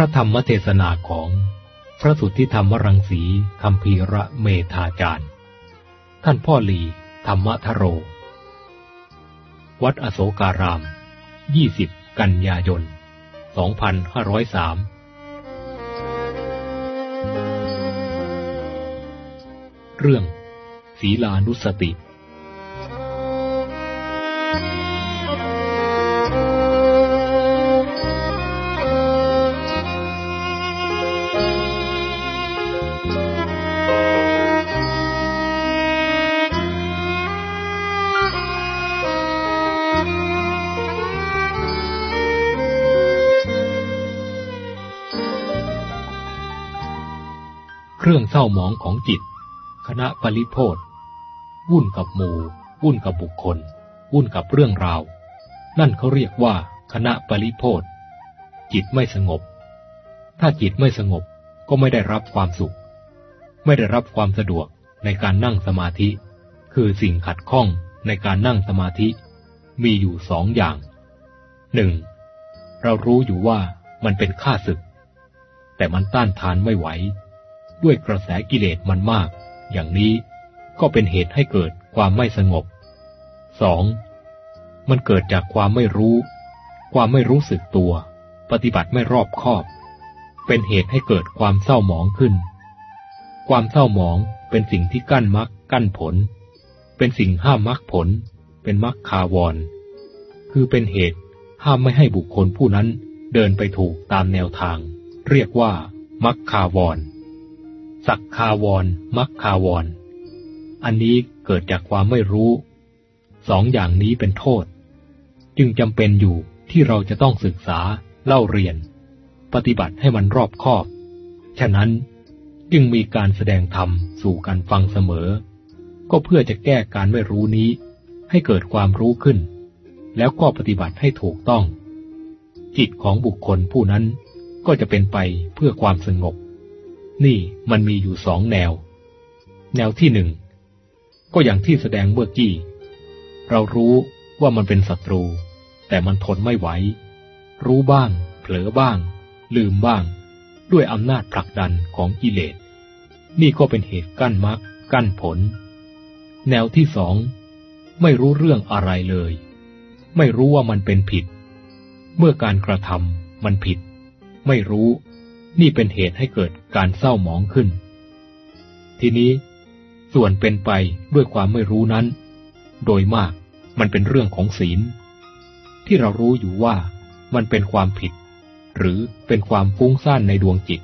ระธรรมเทศนาของพระสุทธิธรรมรังสีคำพีระเมธาจารย์ ท่านพ่อหลี ธรรมทโร วัดอโศการาม 20 กันยายน 2503เรื่อง ศีลานุสติ รื่องเศร้าหมองของจิต คณะปริโพธวุ่นกับหมู่ วุ่นกับบุคคล วุ่นกับเรื่องราว นั่นเขาเรียกว่า คณะปริโพธจิตไม่สงบ ถ้าจิตไม่สงบก็ไม่ได้รับความสุข ไม่ได้รับความสะดวกในการนั่งสมาธิ คือสิ่งขัดข้องในการนั่งสมาธิ มีอยู่สองอย่างหนึ่งเรารู้อยู่ว่ามันเป็นข้าศึก แต่มันต้านทานไม่ไหว ด้วยกระแสกิเลสมันมาก อย่างนี้ก็เป็นเหตุให้เกิดความไม่สงบ 2. มันเกิดจากความไม่รู้ ความไม่รู้สึกตัว ปฏิบัติไม่รอบคอบ เป็นเหตุให้เกิดความเศร้าหมองขึ้น ความเศร้าหมองเป็นสิ่งที่กั้นมรรคกั้นผล เป็นสิ่งห้ามมรรคผล เป็นมรรคคาวร คือเป็นเหตุห้ามไม่ให้บุคคลผู้นั้นเดินไปถูกตามแนวทาง เรียกว่ามรรคคาวร สักคาวรมักคาวร อันนี้เกิดจากความไม่รู้ สองอย่างนี้เป็นโทษ จึงจำเป็นอยู่ที่เราจะต้องศึกษาเล่าเรียน ปฏิบัติให้มันรอบคอบ ฉะนั้นจึงมีการแสดงธรรมสู่การฟังเสมอ ก็เพื่อจะแก้การไม่รู้นี้ ให้เกิดความรู้ขึ้น แล้วก็ปฏิบัติให้ถูกต้อง จิตของบุคคลผู้นั้นก็จะเป็นไปเพื่อความสงบ นี่มันมีอยู่สองแนว แนวที่หนึ่งก็อย่างที่แสดงเมื่อกี้ เรารู้ว่ามันเป็นศัตรู แต่มันทนไม่ไหว รู้บ้าง เผลอบ้าง ลืมบ้าง ด้วยอำนาจผลักดันของกิเลส นี่ก็เป็นเหตุกั้นมรรคกั้นผล แนวที่สอง ไม่รู้เรื่องอะไรเลย ไม่รู้ว่ามันเป็นผิด เมื่อการกระทำมันผิด ไม่รู้ นี่เป็นเหตุให้เกิดการเศร้าหมองขึ้น ทีนี้ส่วนเป็นไปด้วยความไม่รู้นั้น โดยมากมันเป็นเรื่องของศีล ที่เรารู้อยู่ว่ามันเป็นความผิด หรือเป็นความฟุ้งซ่านในดวงจิต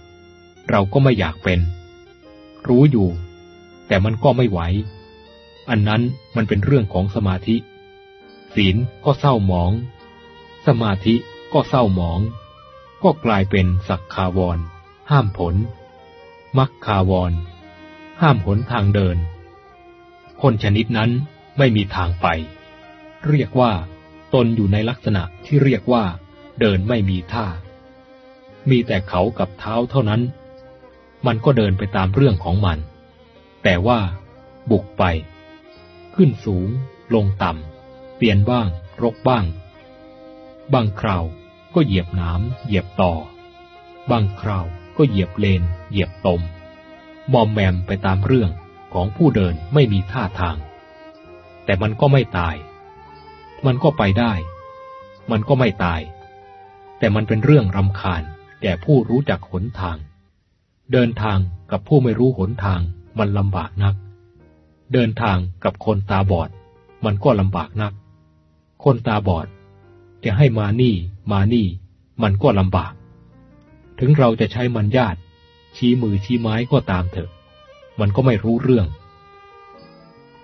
เราก็ไม่อยากเป็น รู้อยู่ แต่มันก็ไม่ไหว อันนั้นมันเป็นเรื่องของสมาธิ ศีลก็เศร้าหมอง สมาธิก็เศร้าหมอง ก็กลายเป็นสักคาวร ห้ามผล มักคาวร ห้ามหนทางเดิน คนชนิดนั้นไม่มีทางไป เรียกว่า ตนอยู่ในลักษณะที่เรียกว่า เดินไม่มีท่า มีแต่เขากับเท้าเท่านั้น มันก็เดินไปตามเรื่องของมัน แต่ว่า บุกไป ขึ้นสูง ลงต่ำเปลี่ยนบ้าง รกบ้าง บางคราว ก็เหยียบน้ำเหยียบต่อ บางคราวก็เหยียบเลน เหยียบตม มอมแมมไปตามเรื่องของผู้เดินไม่มีท่าทาง แต่มันก็ไม่ตาย มันก็ไปได้ มันก็ไม่ตาย แต่มันเป็นเรื่องรำคาญแก่ผู้รู้จักหนทาง เดินทางกับผู้ไม่รู้หนทางมันลำบากนัก เดินทางกับคนตาบอด มันก็ลำบากนัก คนตาบอด จะให้มานี่ มานี่ มันก็ลำบาก ถึงเราจะใช้มันญาติ ชี้มือชี้ไม้ก็ตามเถอะ มันก็ไม่รู้เรื่อง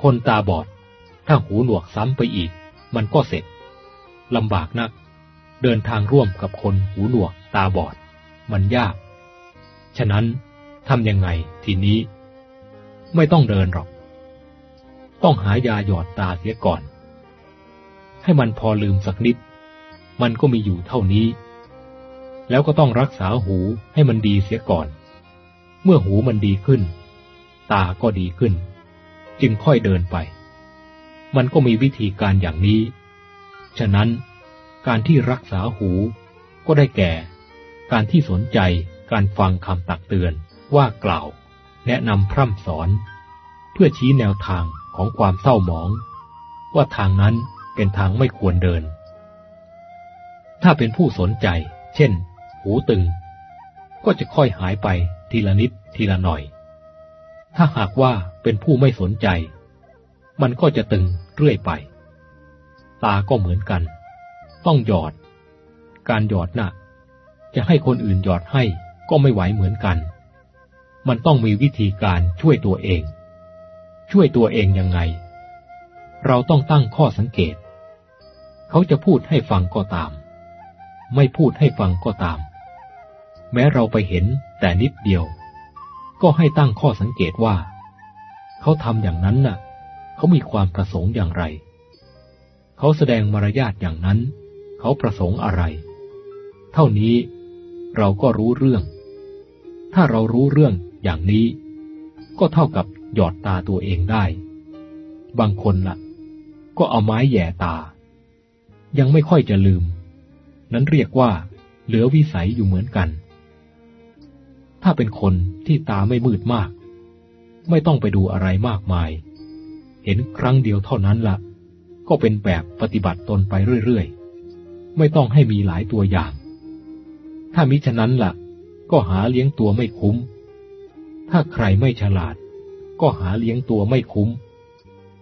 คนตาบอด ถ้าหูหนวกซ้ำไปอีก มันก็เสร็จลำบากนัก เดินทางร่วมกับคนหูหนวกตาบอด มันยาก ฉะนั้นทำยังไงทีนี้ ไม่ต้องเดินหรอก ต้องหายาหยอดตาเสียก่อน ให้มันพอลืมสักนิด มันก็มีอยู่เท่านี้ แล้วก็ต้องรักษาหูให้มันดีเสียก่อน เมื่อหูมันดีขึ้น ตาก็ดีขึ้น จึงค่อยเดินไป มันก็มีวิธีการอย่างนี้ ฉะนั้น การที่รักษาหูก็ได้แก่ การที่สนใจการฟังคำตักเตือนว่ากล่าว แนะนำพร่ำสอน เพื่อชี้แนวทางของความเศร้าหมอง ว่าทางนั้นเป็นทางไม่ควรเดิน ถ้าเป็นผู้สนใจ เช่น หูตึง ก็จะค่อยหายไปทีละนิดทีละหน่อย ถ้าหากว่าเป็นผู้ไม่สนใจ มันก็จะตึงเรื่อยไป ตาก็เหมือนกัน ต้องหยอด การหยอดนะ่ะ จะให้คนอื่นหยอดให้ก็ไม่ไหวเหมือนกัน มันต้องมีวิธีการช่วยตัวเอง ช่วยตัวเองยังไง เราต้องตั้งข้อสังเกต เขาจะพูดให้ฟังก็ตาม ไม่พูดให้ฟังก็ตาม แม้เราไปเห็นแต่นิดเดียว ก็ให้ตั้งข้อสังเกตว่า เขาทำอย่างนั้นน่ะ เขามีความประสงค์อย่างไร เขาแสดงมารยาทอย่างนั้น เขาประสงค์อะไร เท่านี้เราก็รู้เรื่อง ถ้าเรารู้เรื่องอย่างนี้ ก็เท่ากับหยอดตาตัวเองได้ บางคนละ่ะ ก็เอาไม้แย่ตา ยังไม่ค่อยจะลืม นั้นเรียกว่า เหลือวิสัยอยู่เหมือนกัน ถ้าเป็นคนที่ตาไม่มืดมาก ไม่ต้องไปดูอะไรมากมาย เห็นครั้งเดียวเท่านั้นละ่ะ ก็เป็นแบบปฏิบัติตนไปเรื่อยๆ ไม่ต้องให้มีหลายตัวอย่าง ถ้ามิฉะนั้นละ่ะ ก็หาเลี้ยงตัวไม่คุ้ม ถ้าใครไม่ฉลาด ก็หาเลี้ยงตัวไม่คุ้ม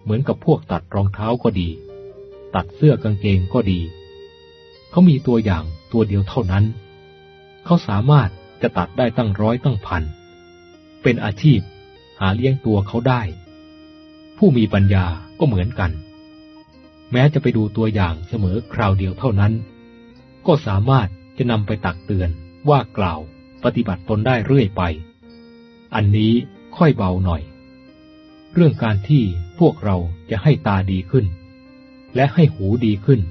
เหมือนกับพวกตัดรองเท้าก็ดี ตัดเสื้อกางเกงก็ดี เขามีตัวอย่างตัวเดียวเท่านั้น เขาสามารถจะตัดได้ตั้งร้อยตั้งพัน เป็นอาชีพหาเลี้ยงตัวเขาได้ ผู้มีปัญญาก็เหมือนกัน แม้จะไปดูตัวอย่างเสมอคราวเดียวเท่านั้น ก็สามารถจะนำไปตักเตือนว่ากล่าวปฏิบัติตนได้เรื่อยไป อันนี้ค่อยเบาหน่อย เรื่องการที่พวกเราจะให้ตาดีขึ้น และให้หูดีขึ้น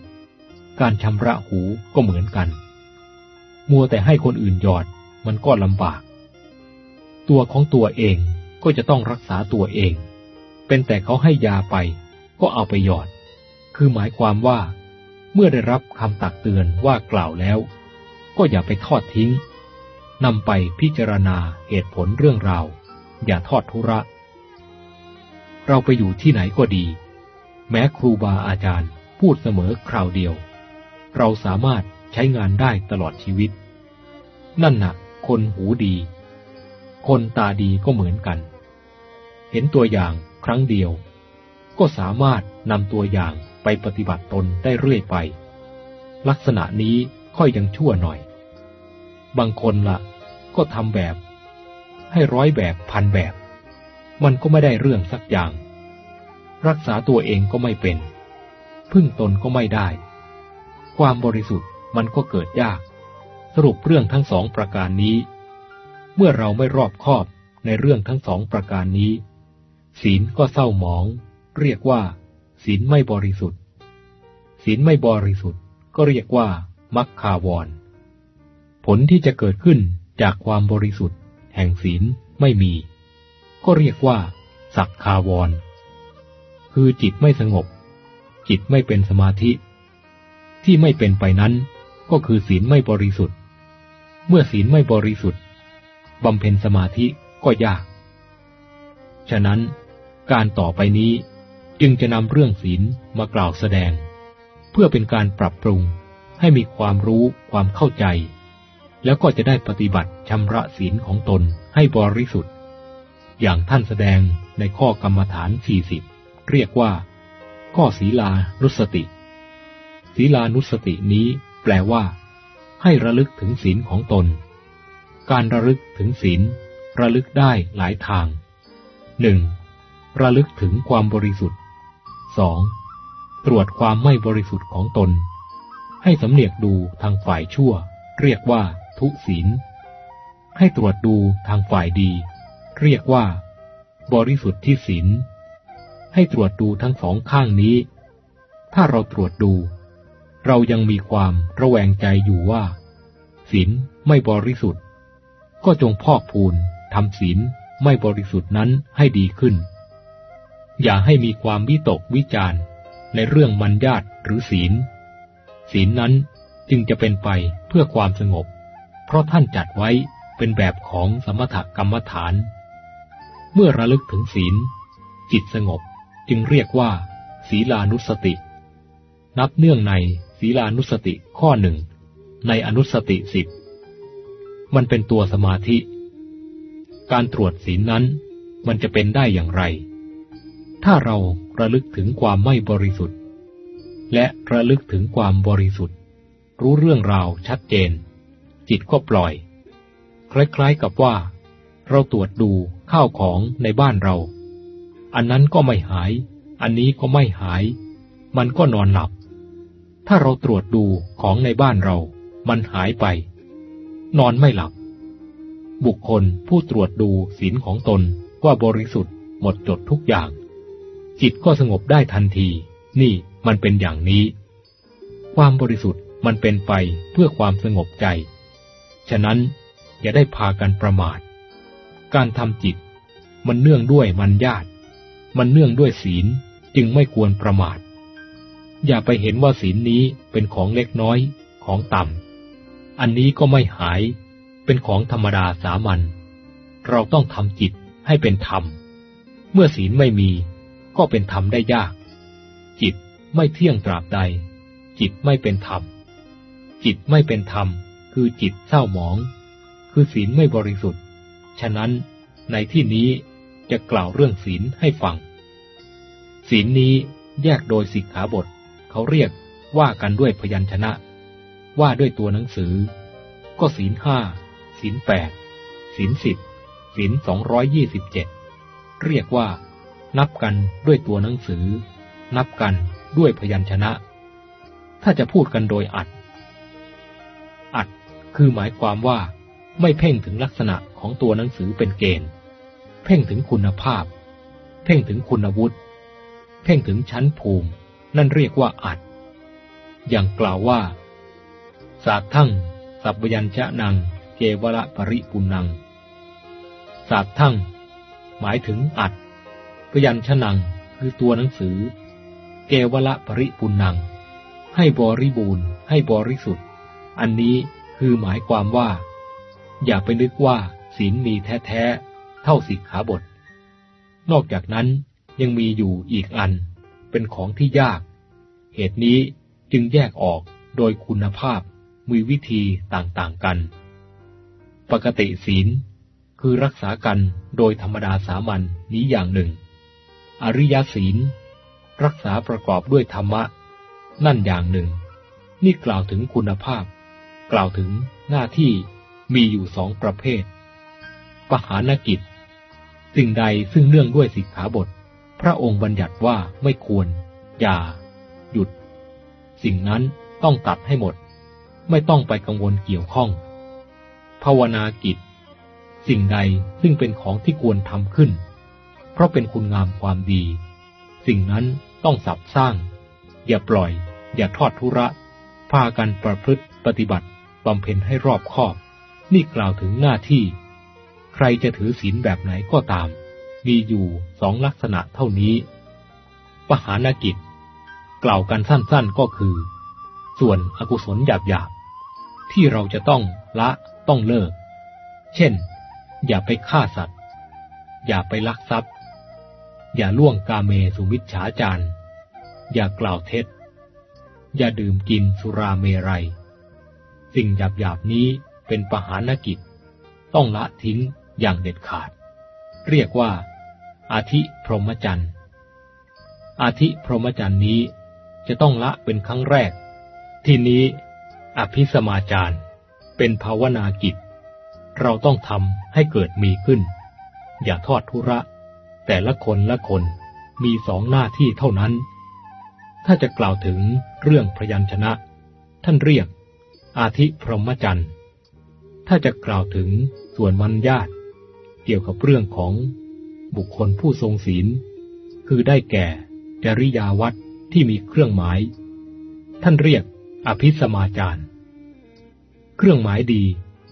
การชำระหูก็เหมือนกัน มัวแต่ให้คนอื่นหยอดมันก็ลำบาก ตัวของตัวเองก็จะต้องรักษาตัวเอง เป็นแต่เขาให้ยาไปก็เอาไปหยอด คือหมายความว่า เมื่อได้รับคำตักเตือนว่ากล่าวแล้ว ก็อย่าไปทอดทิ้งนำไปพิจารณาเหตุผลเรื่องราว อย่าทอดทุระ เราไปอยู่ที่ไหนก็ดี แม้ครูบาอาจารย์พูดเสมอคราวเดียว เราสามารถใช้งานได้ตลอดชีวิต นั่นหนักคนหูดี คนตาดีก็เหมือนกัน เห็นตัวอย่างครั้งเดียว ก็สามารถนำตัวอย่างไปปฏิบัติตนได้เรื่อยไป ลักษณะนี้ค่อยยังชั่วหน่อย บางคนละ่ะ ก็ทำแบบ ให้ร้อยแบบพันแบบ มันก็ไม่ได้เรื่องสักอย่าง รักษาตัวเองก็ไม่เป็น พึ่งตนก็ไม่ได้ ความบริสุทธิ์มันก็เกิดยาก สรุปเรื่องทั้งสองประการนี้ เมื่อเราไม่รอบคอบในเรื่องทั้งสองประการนี้ ศีลก็เศร้าหมอง เรียกว่า ศีลไม่บริสุทธิ์ ศีลไม่บริสุทธิ์ก็เรียกว่า มักคาวร ผลที่จะเกิดขึ้นจากความบริสุทธิ์ แห่งศีลไม่มี ก็เรียกว่า สักคาวร คือจิตไม่สงบ จิตไม่เป็นสมาธิ ที่ไม่เป็นไปนั้น ก็คือศีลไม่บริสุทธิ์ เมื่อศีลไม่บริสุทธิ์บำเพ็ญสมาธิก็ยาก ฉะนั้นการต่อไปนี้จึงจะนำเรื่องศีลมากล่าวแสดง เพื่อเป็นการปรับปรุงให้มีความรู้ความเข้าใจ แล้วก็จะได้ปฏิบัติชำระศีลของตนให้บริสุทธิ์ อย่างท่านแสดงในข้อกรรมฐาน 40 เรียกว่า ข้อศีลานุสติ ศีลานุสตินี้แปลว่า ให้ระลึกถึงศีลของตน การระลึกถึงศีล ระลึกได้หลายทางหนึ่งระลึกถึงความบริสุทธิ์สองตรวจความไม่บริสุทธิ์ของตน ให้สำเนียกดูทางฝ่ายชั่ว เรียกว่า ทุศีล ให้ตรวจดูทางฝ่ายดี เรียกว่า บริสุทธิ์ที่ศีล ให้ตรวจดูทั้งสองข้างนี้ ถ้าเราตรวจดู เรายังมีความระแวงใจอยู่ว่าศีลไม่บริสุทธิ์ ก็จงพอกพูนทำศีลไม่บริสุทธิ์นั้นให้ดีขึ้น อย่าให้มีความวิตกวิจารในเรื่องมัญญาตหรือศีล ศีลนั้นจึงจะเป็นไปเพื่อความสงบ เพราะท่านจัดไว้เป็นแบบของสมถกรรมฐาน เมื่อระลึกถึงศีล จิตสงบจึงเรียกว่า ศีลานุสติ นับเนื่องใน ศีลานุสติข้อหนึ่งในอนุสติสิบมันเป็นตัวสมาธิ การตรวจศีลนั้นมันจะเป็นได้อย่างไร ถ้าเราระลึกถึงความไม่บริสุทธิ์ และระลึกถึงความบริสุทธิ์ รู้เรื่องราวชัดเจน จิตก็ปล่อย คล้ายๆกับว่า เราตรวจดูข้าวของในบ้านเรา อันนั้นก็ไม่หาย อันนี้ก็ไม่หาย มันก็นอนหลับ ถ้าเราตรวจดูของในบ้านเรา มันหายไป นอนไม่หลับ บุคคลผู้ตรวจดูศีลของตนว่าบริสุทธิ์หมดจดทุกอย่าง จิตก็สงบได้ทันที นี่มันเป็นอย่างนี้ ความบริสุทธิ์มันเป็นไปเพื่อความสงบใจ ฉะนั้นอย่าได้พากันประมาท การทำจิต มันเนื่องด้วยมันญาติ มันเนื่องด้วยศีลจึงไม่ควรประมาท อย่าไปเห็นว่าศีลนี้เป็นของเล็กน้อยของต่ำ อันนี้ก็ไม่หาย เป็นของธรรมดาสามัญ เราต้องทำจิตให้เป็นธรรม เมื่อศีลไม่มี ก็เป็นธรรมได้ยาก จิตไม่เที่ยงตราบใด จิตไม่เป็นธรรม จิตไม่เป็นธรรม คือจิตเศร้าหมอง คือศีลไม่บริสุทธิ์ ฉะนั้นในที่นี้จะกล่าวเรื่องศีลให้ฟัง ศีลนี้แยกโดยสิกขาบท เขาเรียกว่ากันด้วยพยัญชนะ ว่าด้วยตัวหนังสือ ก็ศีลห้าศีลแปดศีลสิบศีล227เรียกว่า นับกันด้วยตัวหนังสือ นับกันด้วยพยัญชนะ ถ้าจะพูดกันโดยอัด อัดคือหมายความว่า ไม่เพ่งถึงลักษณะของตัวหนังสือเป็นเกณฑ์ เพ่งถึงคุณภาพ เพ่งถึงคุณวุฒิ เพ่งถึงชั้นภูมิ นั่นเรียกว่าอัด อย่างกล่าวว่า สาทั้งสัพยัญชะนังเกวระปริปุนัง สาทั้งหมายถึงอัดพยัญชนังคือตัวหนังสือ เกวละปริปุนัง ให้บริบูรณ์ ให้บริสุทธิ์ อันนี้คือหมายความว่า อย่าไปนึกว่าศีลมีแท้ๆ เท่าสิกขาบท นอกจากนั้นยังมีอยู่อีกอัน เป็นของที่ยาก เหตุนี้จึงแยกออกโดยคุณภาพมีวิธีต่างๆกัน ปกติศีล คือรักษากันโดยธรรมดาสามัญนนี้อย่างหนึ่ง อริยศีล รักษาประกอบด้วยธรรมะ นั่นอย่างหนึ่ง นี่กล่าวถึงคุณภาพ กล่าวถึงหน้าที่มีอยู่สองประเภท ปหานกิจ สิ่งใดซึ่งเนื่องด้วยสิกขาบท พระองค์บัญญัติว่าไม่ควร อย่า หยุด สิ่งนั้นต้องตัดให้หมด ไม่ต้องไปกังวลเกี่ยวข้อง ภาวนากิจ สิ่งใดซึ่งเป็นของที่ควรทำขึ้น เพราะเป็นคุณงามความดี สิ่งนั้นต้องสับสร้าง อย่าปล่อย อย่าทอดทุระ พากันประพฤติปฏิบัติบำเพ็ญให้รอบคอบ นี่กล่าวถึงหน้าที่ ใครจะถือศีลแบบไหนก็ตาม มีอยู่สองลักษณะเท่านี้ ปหานกิจ กล่าวกันสั้นๆก็คือ ส่วนอกุศลหยาบๆ ที่เราจะต้องละต้องเลิก เช่น อย่าไปฆ่าสัตว์ อย่าไปลักทรัพย์ อย่าล่วงกาเมสุมิชฉาจารอย่ากล่าวเท็จ อย่าดื่มกินสุราเมรัย สิ่งหยาบหยาบนี้เป็นปหานกิจ ต้องละทิ้งอย่างเด็ดขาด เรียกว่า อาทิพรหมจรรย์ อาทิพรหมจรรย์นี้จะต้องละเป็นครั้งแรก ที่นี้อภิสมาจารเป็นภาวนากิจ เราต้องทำให้เกิดมีขึ้น อย่าทอดทุระ แต่ละคนละคนมีสองหน้าที่เท่านั้น ถ้าจะกล่าวถึงเรื่องพยัญชนะ ท่านเรียก อาทิพรหมจันทร์ถ้าจะกล่าวถึงส่วนมันญาติเกี่ยวกับเรื่องของ บุคคลผู้ทรงศีล คือได้แก่ จริยาวัดที่มีเครื่องหมาย ท่านเรียกอภิสมาจารเครื่องหมายดี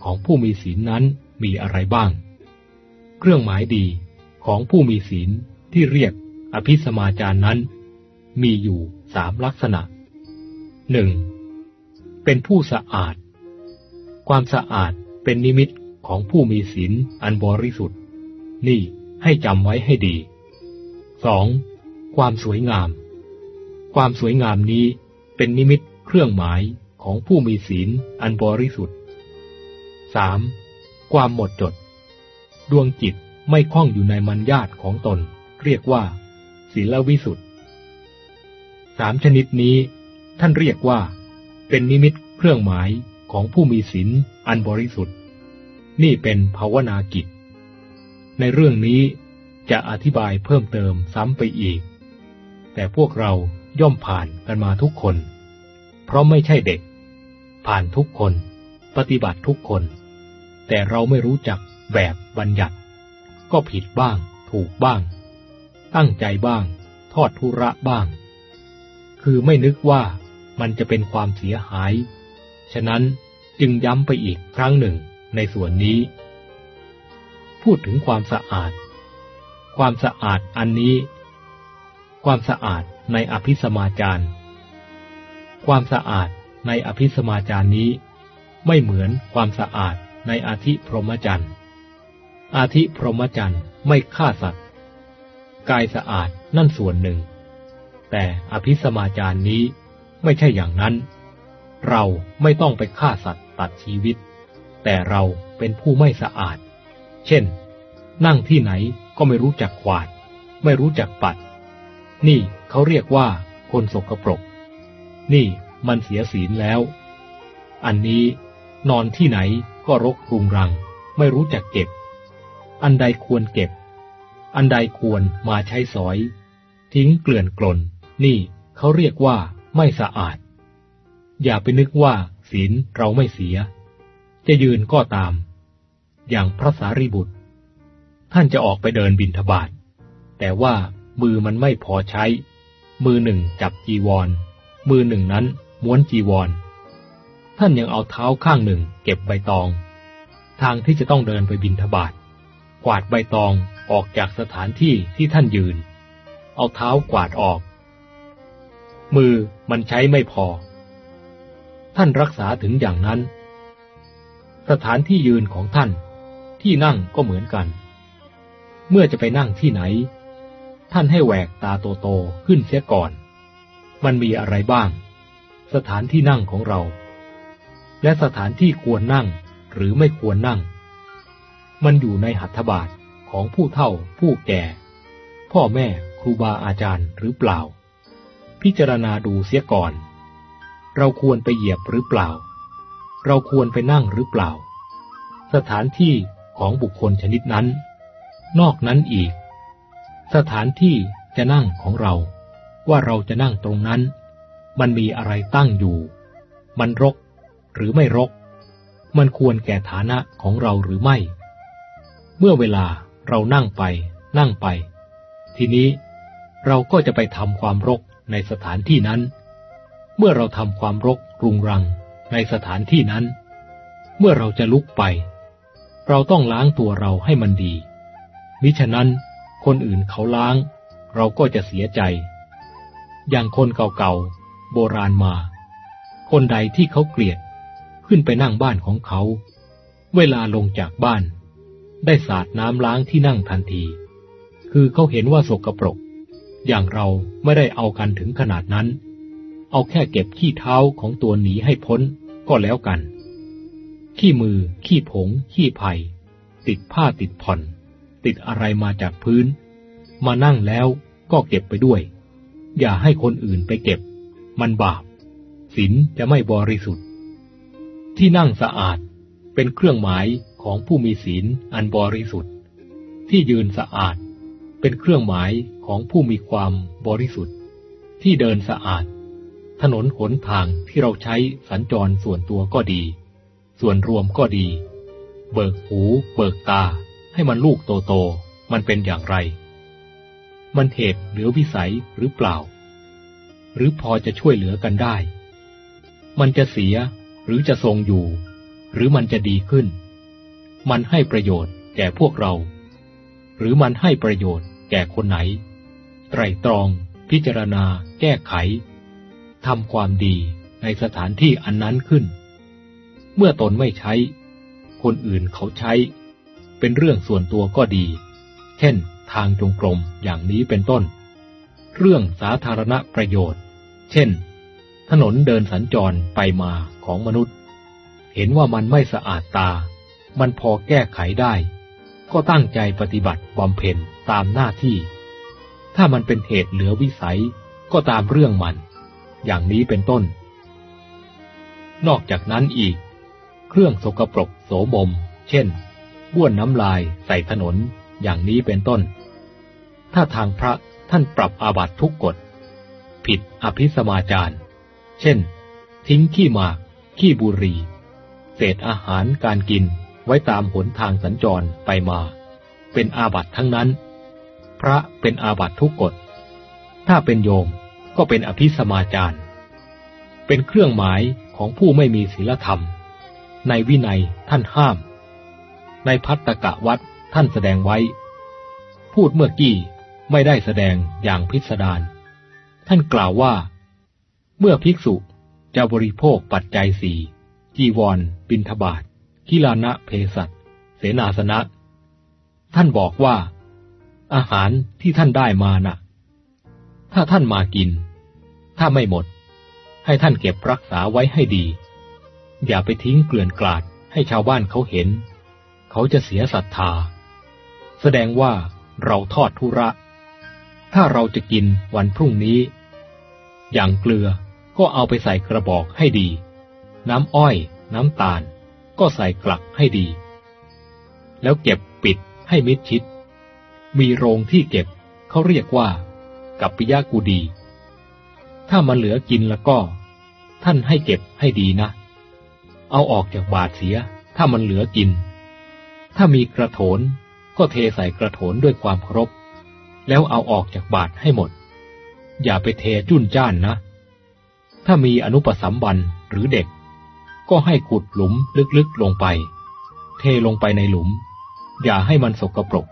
ของผู้มีศีลนั้นมีอะไรบ้าง เครื่องหมายดีของผู้มีศีลที่เรียกอภิสมาจารนั้น มีอยู่สามลักษณะหนึ่งเป็นผู้สะอาด ความสะอาดเป็นนิมิตของผู้มีศีลอันบริสุทธิ์ นี่ ให้จำไว้ให้ดี 2. ความสวยงาม ความสวยงามนี้เป็นนิมิตเครื่องหมายของผู้มีศีลอันบริสุทธิ์ 3. ความหมดจด ดวงจิตไม่คล้องอยู่ในมัญญาตของตน เรียกว่า ศีลวิสุทธิ์สามชนิดนี้ ท่านเรียกว่า เป็นนิมิตเครื่องหมายของผู้มีศีลอันบริสุทธิ์ นี่เป็นภาวนากิจ ในเรื่องนี้จะอธิบายเพิ่มเติมซ้ำไปอีก แต่พวกเราย่อมผ่านกันมาทุกคน เพราะไม่ใช่เด็ก ผ่านทุกคน ปฏิบัติทุกคน แต่เราไม่รู้จักแบบบัญญัติ ก็ผิดบ้าง ถูกบ้าง ตั้งใจบ้าง ทอดทุระบ้าง คือไม่นึกว่ามันจะเป็นความเสียหาย ฉะนั้นจึงย้ำไปอีกครั้งหนึ่งในส่วนนี้ พูดถึงความสะอาด ความสะอาดอันนี้ ความสะอาดในอภิสมาจารความสะอาดในอภิสมาจารนี้ ไม่เหมือนความสะอาดในอาธิพรหมจรรย์อาธิพรหมจรรย์ไม่ฆ่าสัตว์ กายสะอาดนั่นส่วนหนึ่ง แต่อภิสมาจารนี้ไม่ใช่อย่างนั้น เราไม่ต้องไปฆ่าสัตว์ตัดชีวิต แต่เราเป็นผู้ไม่สะอาด เช่น นั่งที่ไหนก็ไม่รู้จักขวาด ไม่รู้จักปัด นี่เขาเรียกว่าคนสกปรก นี่มันเสียศีลแล้ว อันนี้นอนที่ไหนก็รกรุงรัง ไม่รู้จักเก็บ อันใดควรเก็บ อันใดควรมาใช้สอย ทิ้งเกลื่อนกลน นี่เขาเรียกว่าไม่สะอาด อย่าไปนึกว่าศีลเราไม่เสีย จะยืนก็ตาม อย่างพระสารีบุตร ท่านจะออกไปเดินบินทบาทแต่ว่ามือมันไม่พอใช้ มือหนึ่งจับจีวร มือหนึ่งนั้นม้วนจีวร ท่านยังเอาเท้าข้างหนึ่งเก็บใบตอง ทางที่จะต้องเดินไปบินทบาทกวาดใบตองออกจากสถานที่ที่ท่านยืน เอาเท้ากวาดออก มือมันใช้ไม่พอ ท่านรักษาถึงอย่างนั้น สถานที่ยืนของท่าน ที่นั่งก็เหมือนกัน เมื่อจะไปนั่งที่ไหน ท่านให้แหวกตาโตๆขึ้นเสียก่อน มันมีอะไรบ้าง สถานที่นั่งของเรา และสถานที่ควรนั่งหรือไม่ควรนั่ง มันอยู่ในหัตถบาทของผู้เฒ่า ผู้แก่ พ่อแม่ครูบาอาจารย์หรือเปล่า พิจารณาดูเสียก่อน เราควรไปเหยียบหรือเปล่า เราควรไปนั่งหรือเปล่า สถานที่ ของบุคคลชนิดนั้น นอกนั้นอีก สถานที่จะนั่งของเรา ว่าเราจะนั่งตรงนั้น มันมีอะไรตั้งอยู่ มันรกหรือไม่รก มันควรแก่ฐานะของเราหรือไม่ เมื่อเวลาเรานั่งไป นั่งไป ทีนี้เราก็จะไปทำความรกในสถานที่นั้น เมื่อเราทำความรกรุงรังในสถานที่นั้น เมื่อเราจะลุกไป เราต้องล้างตัวเราให้มันดี มิฉะนั้นคนอื่นเขาล้าง เราก็จะเสียใจ อย่างคนเก่าๆ โบราณมา คนใดที่เขาเกลียด ขึ้นไปนั่งบ้านของเขา เวลาลงจากบ้าน ได้สาดน้ำล้างที่นั่งทันที คือเขาเห็นว่าสกรปรก อย่างเราไม่ได้เอากันถึงขนาดนั้น เอาแค่เก็บขี้เท้าของตัวหนีให้พ้นก็แล้วกัน ขี้มือ ขี้ผง ขี้ไผ่ติดผ้าติดผ่อน ติดอะไรมาจากพื้น มานั่งแล้วก็เก็บไปด้วย อย่าให้คนอื่นไปเก็บ มันบาปศีลจะไม่บริสุทธิ์ ที่นั่งสะอาดเป็นเครื่องหมายของผู้มีศีลอันบริสุทธิ์ ที่ยืนสะอาดเป็นเครื่องหมายของผู้มีความบริสุทธิ์ ที่เดินสะอาด ถนนหนทางที่เราใช้สัญจรส่วนตัวก็ดี ส่วนรวมก็ดี เบิกหู เบิกตา ให้มันลูกโตโต มันเป็นอย่างไร มันเหตุเหลือวิสัยหรือเปล่า หรือพอจะช่วยเหลือกันได้ มันจะเสียหรือจะทรงอยู่ หรือมันจะดีขึ้น มันให้ประโยชน์แก่พวกเรา หรือมันให้ประโยชน์แก่คนไหน ไตรตรอง พิจารณา แก้ไขทำความดีในสถานที่อันนั้นขึ้น เมื่อตนไม่ใช้ คนอื่นเขาใช้ เป็นเรื่องส่วนตัวก็ดี เช่น ทางจงกรมอย่างนี้เป็นต้น เรื่องสาธารณประโยชน์ เช่น ถนนเดินสัญจรไปมาของมนุษย์ เห็นว่ามันไม่สะอาดตา มันพอแก้ไขได้ ก็ตั้งใจปฏิบัติบำเพ็ญตามหน้าที่ ถ้ามันเป็นเหตุเหลือวิสัยก็ตามเรื่องมัน อย่างนี้เป็นต้น นอกจากนั้นอีก เครื่องสกปรกโสมม เช่นบ้วนน้ำลายใส่ถนนอย่างนี้เป็นต้น ถ้าทางพระท่านปรับอาบัตทุกกฎ ผิดอภิสมาจารเช่น ทิ้งขี้หมาก ขี้บุหรี่เศษอาหารการกินไว้ตามหนทางสัญจรไปมา เป็นอาบัตทั้งนั้น พระเป็นอาบัตทุกกฎ ถ้าเป็นโยมก็เป็นอภิสมาจารเป็นเครื่องหมายของผู้ไม่มีศีลธรรม ในวินัยท่านห้าม ในพัตตกะวัดท่านแสดงไว้ พูดเมื่อกี้ไม่ได้แสดงอย่างพิสดารท่านกล่าวว่า เมื่อภิกษุจะบริโภคปัจจัยสี่จีวร บินทบาทกิลานะเพสัตเสนาสนะ ท่านบอกว่า อาหารที่ท่านได้มานะ่ะ ถ้าท่านมากิน ถ้าไม่หมด ให้ท่านเก็บรักษาไว้ให้ดี อย่าไปทิ้งเกลื่อนกลาดให้ชาวบ้านเขาเห็น เขาจะเสียศรัทธา แสดงว่าเราทอดทุระ ถ้าเราจะกินวันพรุ่งนี้ อย่างเกลือก็เอาไปใส่กระบอกให้ดี น้ำอ้อย น้ำตาล ก็ใส่กลักให้ดี แล้วเก็บปิดให้มิดชิด มีโรงที่เก็บเขาเรียกว่ากัปปิยากูดี ถ้ามันเหลือกินแล้วก็ ท่านให้เก็บให้ดีนะ เอาออกจากบาทเสีย ถ้ามันเหลือกิน ถ้ามีกระโถน ก็เทใส่กระโถนด้วยความเคารพ แล้วเอาออกจากบาทให้หมด อย่าไปเทจุ่นจ้านนะ ถ้ามีอนุปสัมบันหรือเด็ก ก็ให้ขุดหลุมลึกๆลงไป เทลงไปในหลุม อย่าให้มันสกปรก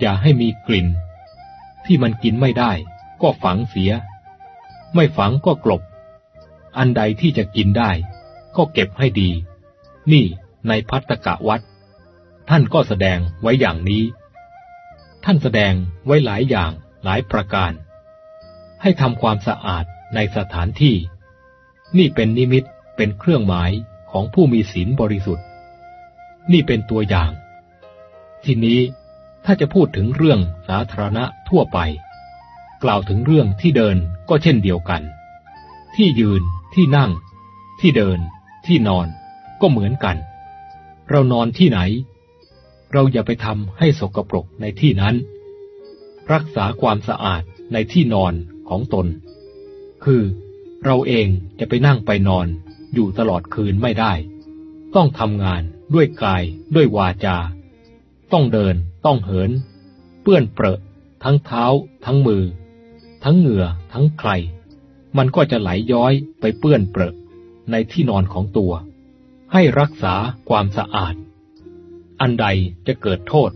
อย่าให้มีกลิ่น ที่มันกินไม่ได้ก็ฝังเสีย ไม่ฝังก็กลบ อันใดที่จะกินได้ ก็เก็บให้ดี นี่ในพัตตกะวัดท่านก็แสดงไว้อย่างนี้ ท่านแสดงไว้หลายอย่างหลายประการ ให้ทำความสะอาดในสถานที่ นี่เป็นนิมิตเป็นเครื่องหมายของผู้มีศีลบริสุทธิ์ นี่เป็นตัวอย่าง ทีนี้ถ้าจะพูดถึงเรื่องสาธารณะทั่วไป กล่าวถึงเรื่องที่เดินก็เช่นเดียวกัน ที่ยืนที่นั่ง ที่เดิน ที่นอนก็เหมือนกัน เรานอนที่ไหน เราอย่าไปทำให้สกปรกในที่นั้น รักษาความสะอาดในที่นอนของตน คือเราเองจะไปนั่งไปนอนอยู่ตลอดคืนไม่ได้ ต้องทำงานด้วยกายด้วยวาจา ต้องเดินต้องเหิน เปื้อนเปรอะ ทั้งเท้า ทั้งมือ ทั้งเหงื่อ ทั้งใคร มันก็จะไหลย้อยไปเปื้อนเปรอะ ในที่นอนของตัว ให้รักษาความสะอาด อันใดจะเกิดโทษ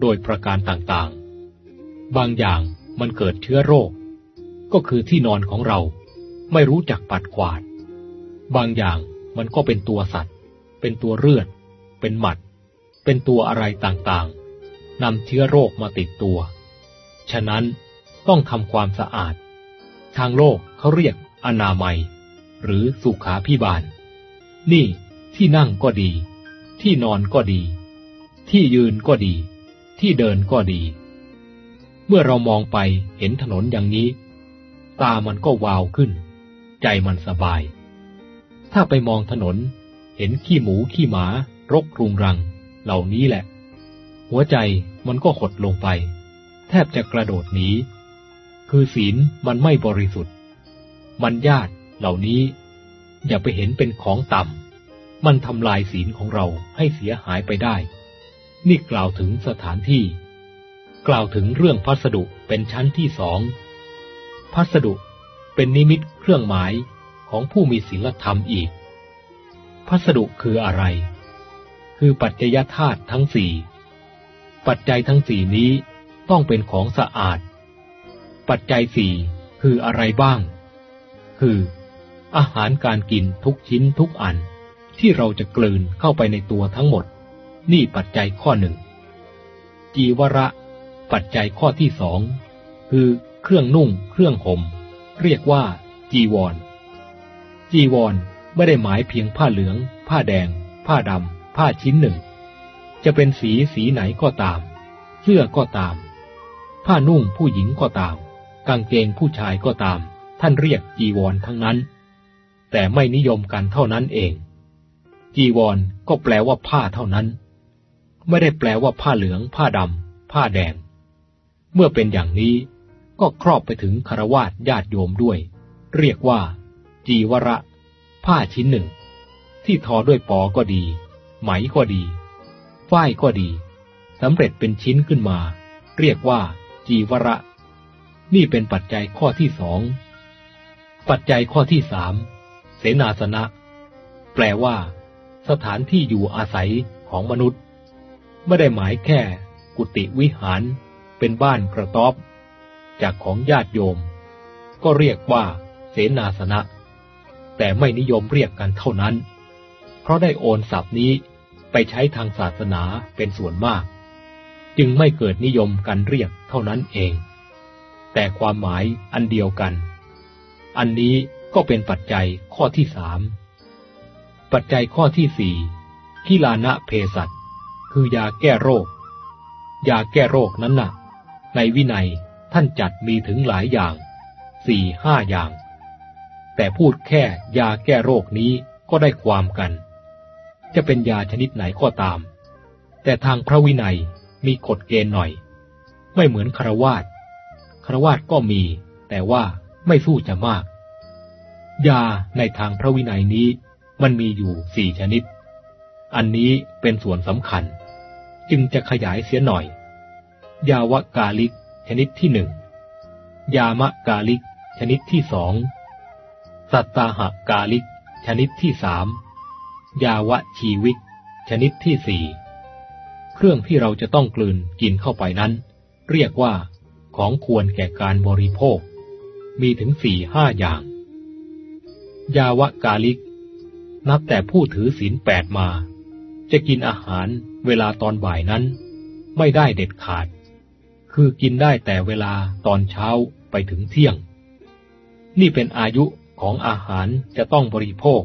โดยประการต่างๆ บางอย่างมันเกิดเชื้อโรค ก็คือที่นอนของเราไม่รู้จักปัดกวาด บางอย่างมันก็เป็นตัวสัตว์ เป็นตัวเลือด เป็นหมัด เป็นตัวอะไรต่างๆนำเชื้อโรคมาติดตัว ฉะนั้นต้องทำความสะอาด ทางโลกเขาเรียกอนามัย หรือสุขาพิบาล นี่ที่นั่งก็ดี ที่นอนก็ดี ที่ยืนก็ดี ที่เดินก็ดี เมื่อเรามองไปเห็นถนนอย่างนี้ ตามันก็วาวขึ้น ใจมันสบาย ถ้าไปมองถนน เห็นขี้หมูขี้หมา รกรุงรัง เหล่านี้แหละ หัวใจมันก็หดลงไป แทบจะกระโดดหนีคือศีลมันไม่บริสุทธิ์ มันญาติ เหล่านี้อย่าไปเห็นเป็นของต่ำ มันทำลายศีลของเราให้เสียหายไปได้ นี่กล่าวถึงสถานที่ กล่าวถึงเรื่องพัสดุเป็นชั้นที่สอง พัสดุเป็นนิมิตเครื่องหมายของผู้มีศีลธรรมอีก พัสดุคืออะไร คือปัจจยธาตุทั้งสี่ ปัจจัยทั้งสี่นี้ต้องเป็นของสะอาด ปัจจัยสี่คืออะไรบ้าง คือ อาหารการกินทุกชิ้นทุกอัน ที่เราจะกลืนเข้าไปในตัวทั้งหมด นี่ปัจจัยข้อหนึ่ง จีวระ ปัจจัยข้อที่สองคือเครื่องนุ่ง เครื่องห่ม เรียกว่า จีวร จีวรไม่ได้หมายเพียงผ้าเหลือง ผ้าแดง ผ้าดำ ผ้าชิ้นหนึ่ง จะเป็นสีสีไหนก็ตาม เสื้อก็ตาม ผ้านุ่งผู้หญิงก็ตาม กางเกงผู้ชายก็ตาม ท่านเรียกจีวรทั้งนั้น แต่ไม่นิยมกันเท่านั้นเอง จีวรก็แปลว่าผ้าเท่านั้น ไม่ได้แปลว่าผ้าเหลือง ผ้าดำผ้าแดง เมื่อเป็นอย่างนี้ ก็ครอบไปถึงคารวาสญาติโยมด้วย เรียกว่า จีวระ ผ้าชิ้นหนึ่ง ที่ทอด้วยปอก็ดี ไหมก็ดี ฝ้ายก็ดีสำเร็จเป็นชิ้นขึ้นมา เรียกว่า จีวระ นี่เป็นปัจจัยข้อที่สองปัจจัยข้อที่สาม เสนาสนะ แปลว่า สถานที่อยู่อาศัยของมนุษย์ ไม่ได้หมายแค่ กุฏิวิหาร เป็นบ้านกระต๊อบ จากของญาติโยม ก็เรียกว่า เสนาสนะ แต่ไม่นิยมเรียกกันเท่านั้น เพราะได้โอนศัพท์นี้ไปใช้ทางศาสนาเป็นส่วนมาก จึงไม่เกิดนิยมกันเรียกเท่านั้นเอง แต่ความหมายอันเดียวกัน อันนี้ ก็เป็นปัจจัยข้อที่สาม ปัจจัยข้อที่สี่กิลานะเพสัตคือยาแก้โรค ยาแก้โรคนั้นน่ะ ในวินัยท่านจัดมีถึงหลายอย่าง สี่ห้าอย่าง แต่พูดแค่ยาแก้โรคนี้ก็ได้ความกัน จะเป็นยาชนิดไหนก็ตาม แต่ทางพระวินัยมีกฎเกณฑ์หน่อย ไม่เหมือนคารวาสคารวาสก็มี แต่ว่าไม่สู้จะมาก ยาในทางพระวินัยนี้มันมีอยู่สี่ชนิด อันนี้เป็นส่วนสำคัญ จึงจะขยายเสียหน่อย ยาวกาลิก ชนิดที่หนึ่ง ยามะกาลิก ชนิดที่สอง สัตตาหกาลิก ชนิดที่สาม ยาวะชีวิก ชนิดที่สี่เครื่องที่เราจะต้องกลืนกินเข้าไปนั้น เรียกว่าของควรแก่การบริโภค มีถึงสี่ห้าอย่าง ยาวะกาลิก นับแต่ผู้ถือศีลแปดมา จะกินอาหารเวลาตอนบ่ายนั้น ไม่ได้เด็ดขาด คือกินได้แต่เวลาตอนเช้าไปถึงเที่ยง นี่เป็นอายุของอาหารจะต้องบริโภค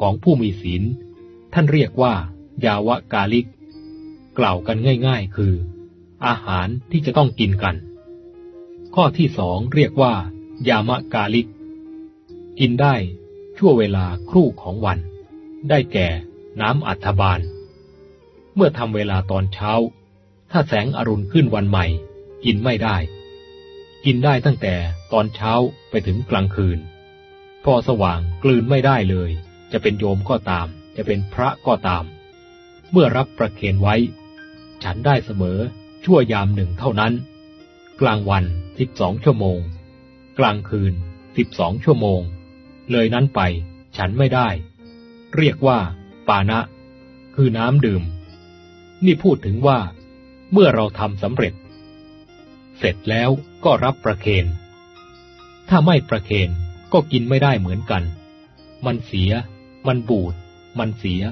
ของผู้มีศีล ท่านเรียกว่า ยาวะกาลิก กล่าวกันง่าย ๆ คือ อาหารที่จะต้องกินกัน ข้อที่สองเรียกว่า ยามะกาลิก กินได้ ชั่วเวลาครู่ของวัน ได้แก่น้ำอัฐบาล เมื่อทำเวลาตอนเช้า ถ้าแสงอรุณขึ้นวันใหม่ กินไม่ได้ กินได้ตั้งแต่ตอนเช้าไปถึงกลางคืน พอสว่างกลืนไม่ได้เลย จะเป็นโยมก็ตาม จะเป็นพระก็ตาม เมื่อรับประเคนไว้ ฉันได้เสมอชั่วยามหนึ่งเท่านั้น กลางวันสิบสองชั่วโมง กลางคืนสิบสองชั่วโมง เลยนั้นไป ฉันไม่ได้ เรียกว่า ปานะ คือน้ำดื่ม นี่พูดถึงว่า เมื่อเราทำสำเร็จ เสร็จแล้วก็รับประเคนถ้าไม่ประเคนก็กินไม่ได้เหมือนกัน มันเสีย มันบูด มันเสีย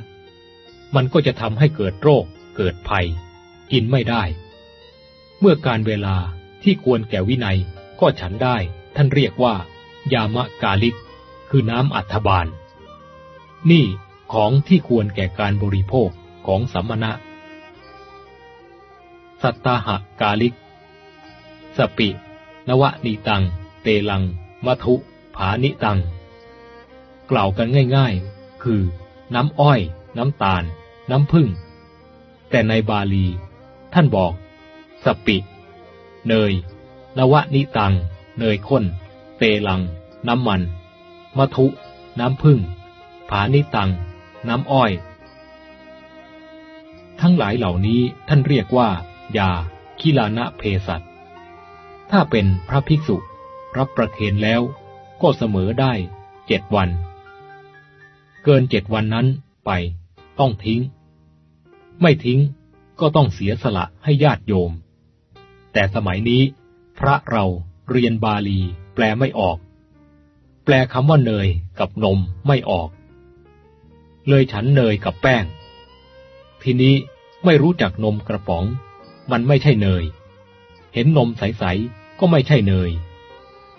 มันก็จะทำให้เกิดโรค เกิดภัย กินไม่ได้ เมื่อการเวลาที่ควรแก่วินัยก็ฉันได้ ท่านเรียกว่า ยามะกาลิก คือน้ำอัฐบาล นี่ของที่ควรแก่การบริโภคของสัมมณะ สัตตาหกาลิก สปิ นวนีตัง เตลัง มัทุ ผานิตัง กล่าวกันง่ายๆ คือ น้ำอ้อย น้ำตาล น้ำผึ้ง แต่ในบาลี ท่านบอก สปิ เนย นวนิตัง เนยข้น เตลัง น้ำมัน มัทุ น้ำผึ้งผานิตัง น้ำอ้อย ทั้งหลายเหล่านี้ท่านเรียกว่า ยาคิลานะเพสัตถ้าเป็นพระภิกษุ รับประเคนแล้ว ก็เสมอได้เจ็ดวัน เกินเจ็ดวันนั้นไป ต้องทิ้ง ไม่ทิ้งก็ต้องเสียสละให้ญาติโยม แต่สมัยนี้ พระเราเรียนบาลีแปลไม่ออก แปลคำว่าเนยกับนมไม่ออก เลยฉันเนยกับแป้ง ทีนี้ไม่รู้จักนมกระป๋อง มันไม่ใช่เนย เห็นนมใสๆก็ไม่ใช่เนย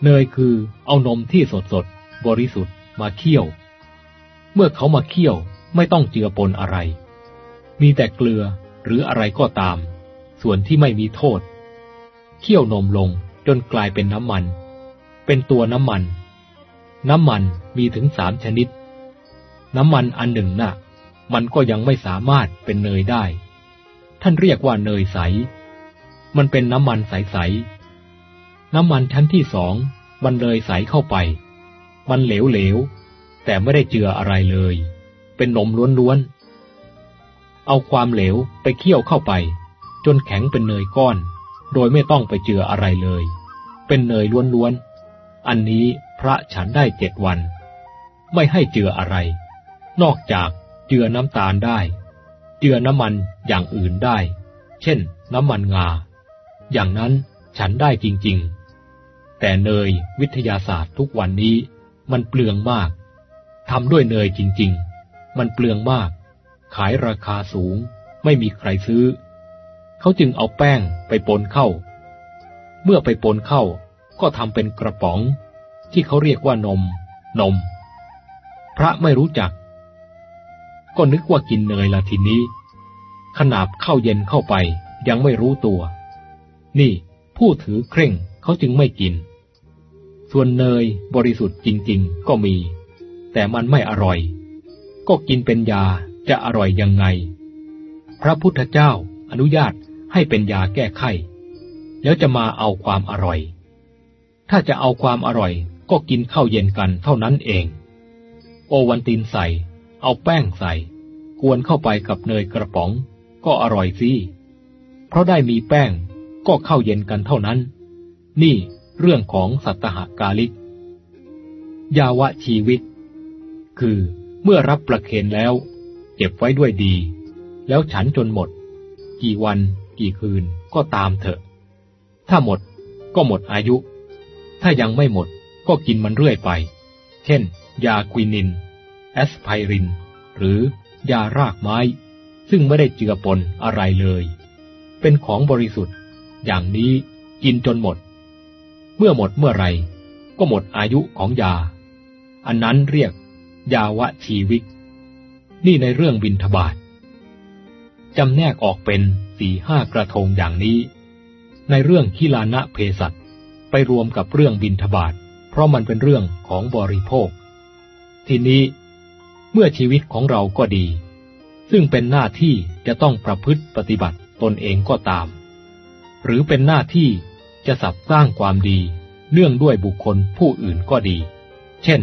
เนยคือเอานมที่สดๆบริสุทธิ์มาเคี่ยว เมื่อเขามาเคี่ยวไม่ต้องเจือปนอะไร มีแต่เกลือหรืออะไรก็ตาม ส่วนที่ไม่มีโทษ เคี่ยวนมลงจนกลายเป็นน้ำมัน เป็นตัวน้ำมัน น้ำมันมีถึงสามชนิด น้ำมันอันหนึ่งนะ่ะ มันก็ยังไม่สามารถเป็นเนยได้ ท่านเรียกว่าเนยใส มันเป็นน้ำมันใสๆ น้ำมันชั้นที่สองมันเลยใสเข้าไป มันเหลวๆ แต่ไม่ได้เจืออะไรเลย เป็นนมล้วนๆ เอาความเหลวไปเคี่ยวเข้าไป จนแข็งเป็นเนยก้อน โดยไม่ต้องไปเจืออะไรเลย เป็นเนยล้วนๆ อันนี้ พระฉันได้เจ็ดวัน ไม่ให้เจืออะไร นอกจากเจือน้ำตาลได้ เจือน้ำมันอย่างอื่นได้ เช่น น้ำมันงา อย่างนั้นฉันได้จริง ๆ แต่เนยวิทยาศาสตร์ทุกวันนี้มันเปลืองมากทำด้วยเนยจริง ๆ มันเปลืองมาก ขายราคาสูง ไม่มีใครซื้อ เขาจึงเอาแป้งไปปนเข้า เมื่อไปปนเข้าก็ทำเป็นกระป๋อง ที่เขาเรียกว่านม นม พระไม่รู้จัก ก็นึกว่ากินเนยละทีนี้ ขนาบเข้าเย็นเข้าไปยังไม่รู้ตัว นี่ผู้ถือเคร่งเขาจึงไม่กิน ส่วนเนยบริสุทธิ์จริง ๆ ก็มี แต่มันไม่อร่อย ก็กินเป็นยาจะอร่อยยังไง พระพุทธเจ้าอนุญาตให้เป็นยาแก้ไขแล้วจะมาเอาความอร่อย ถ้าจะเอาความอร่อย ก็กินข้าวเย็นกันเท่านั้นเอง โอวันตินใส่ เอาแป้งใส่ กวนเข้าไปกับเนยกระป๋อง ก็อร่อยสิเพราะได้มีแป้งก็เข้าเย็นกันเท่านั้น นี่เรื่องของสัตหกาลิก ยาวะชีวิต คือเมื่อรับประเคนแล้ว เก็บไว้ด้วยดี แล้วฉันจนหมด กี่วัน กี่คืนก็ตามเถอะ ถ้าหมดก็หมดอายุ ถ้ายังไม่หมด ก็กินมันเรื่อยไป เช่น ยาควินิน แอสไพริน หรือยารากไม้ ซึ่งไม่ได้เจือปนอะไรเลย เป็นของบริสุทธิ์ อย่างนี้กินจนหมด เมื่อหมดเมื่อไรก็หมดอายุของยา อันนั้นเรียก ยาวะชีวิก นี่ในเรื่องบินทบาทจำแนกออกเป็นสี่ห้ากระทงอย่างนี้ ในเรื่องคิลานะเพสัตไปรวมกับเรื่องบินทบาท เพราะมันเป็นเรื่องของบริโภค ทีนี้ เมื่อชีวิตของเราก็ดี ซึ่งเป็นหน้าที่จะต้องประพฤติปฏิบัติตนเองก็ตาม หรือเป็นหน้าที่จะสับสร้างความดีเนื่องด้วยบุคคลผู้อื่นก็ดี เช่น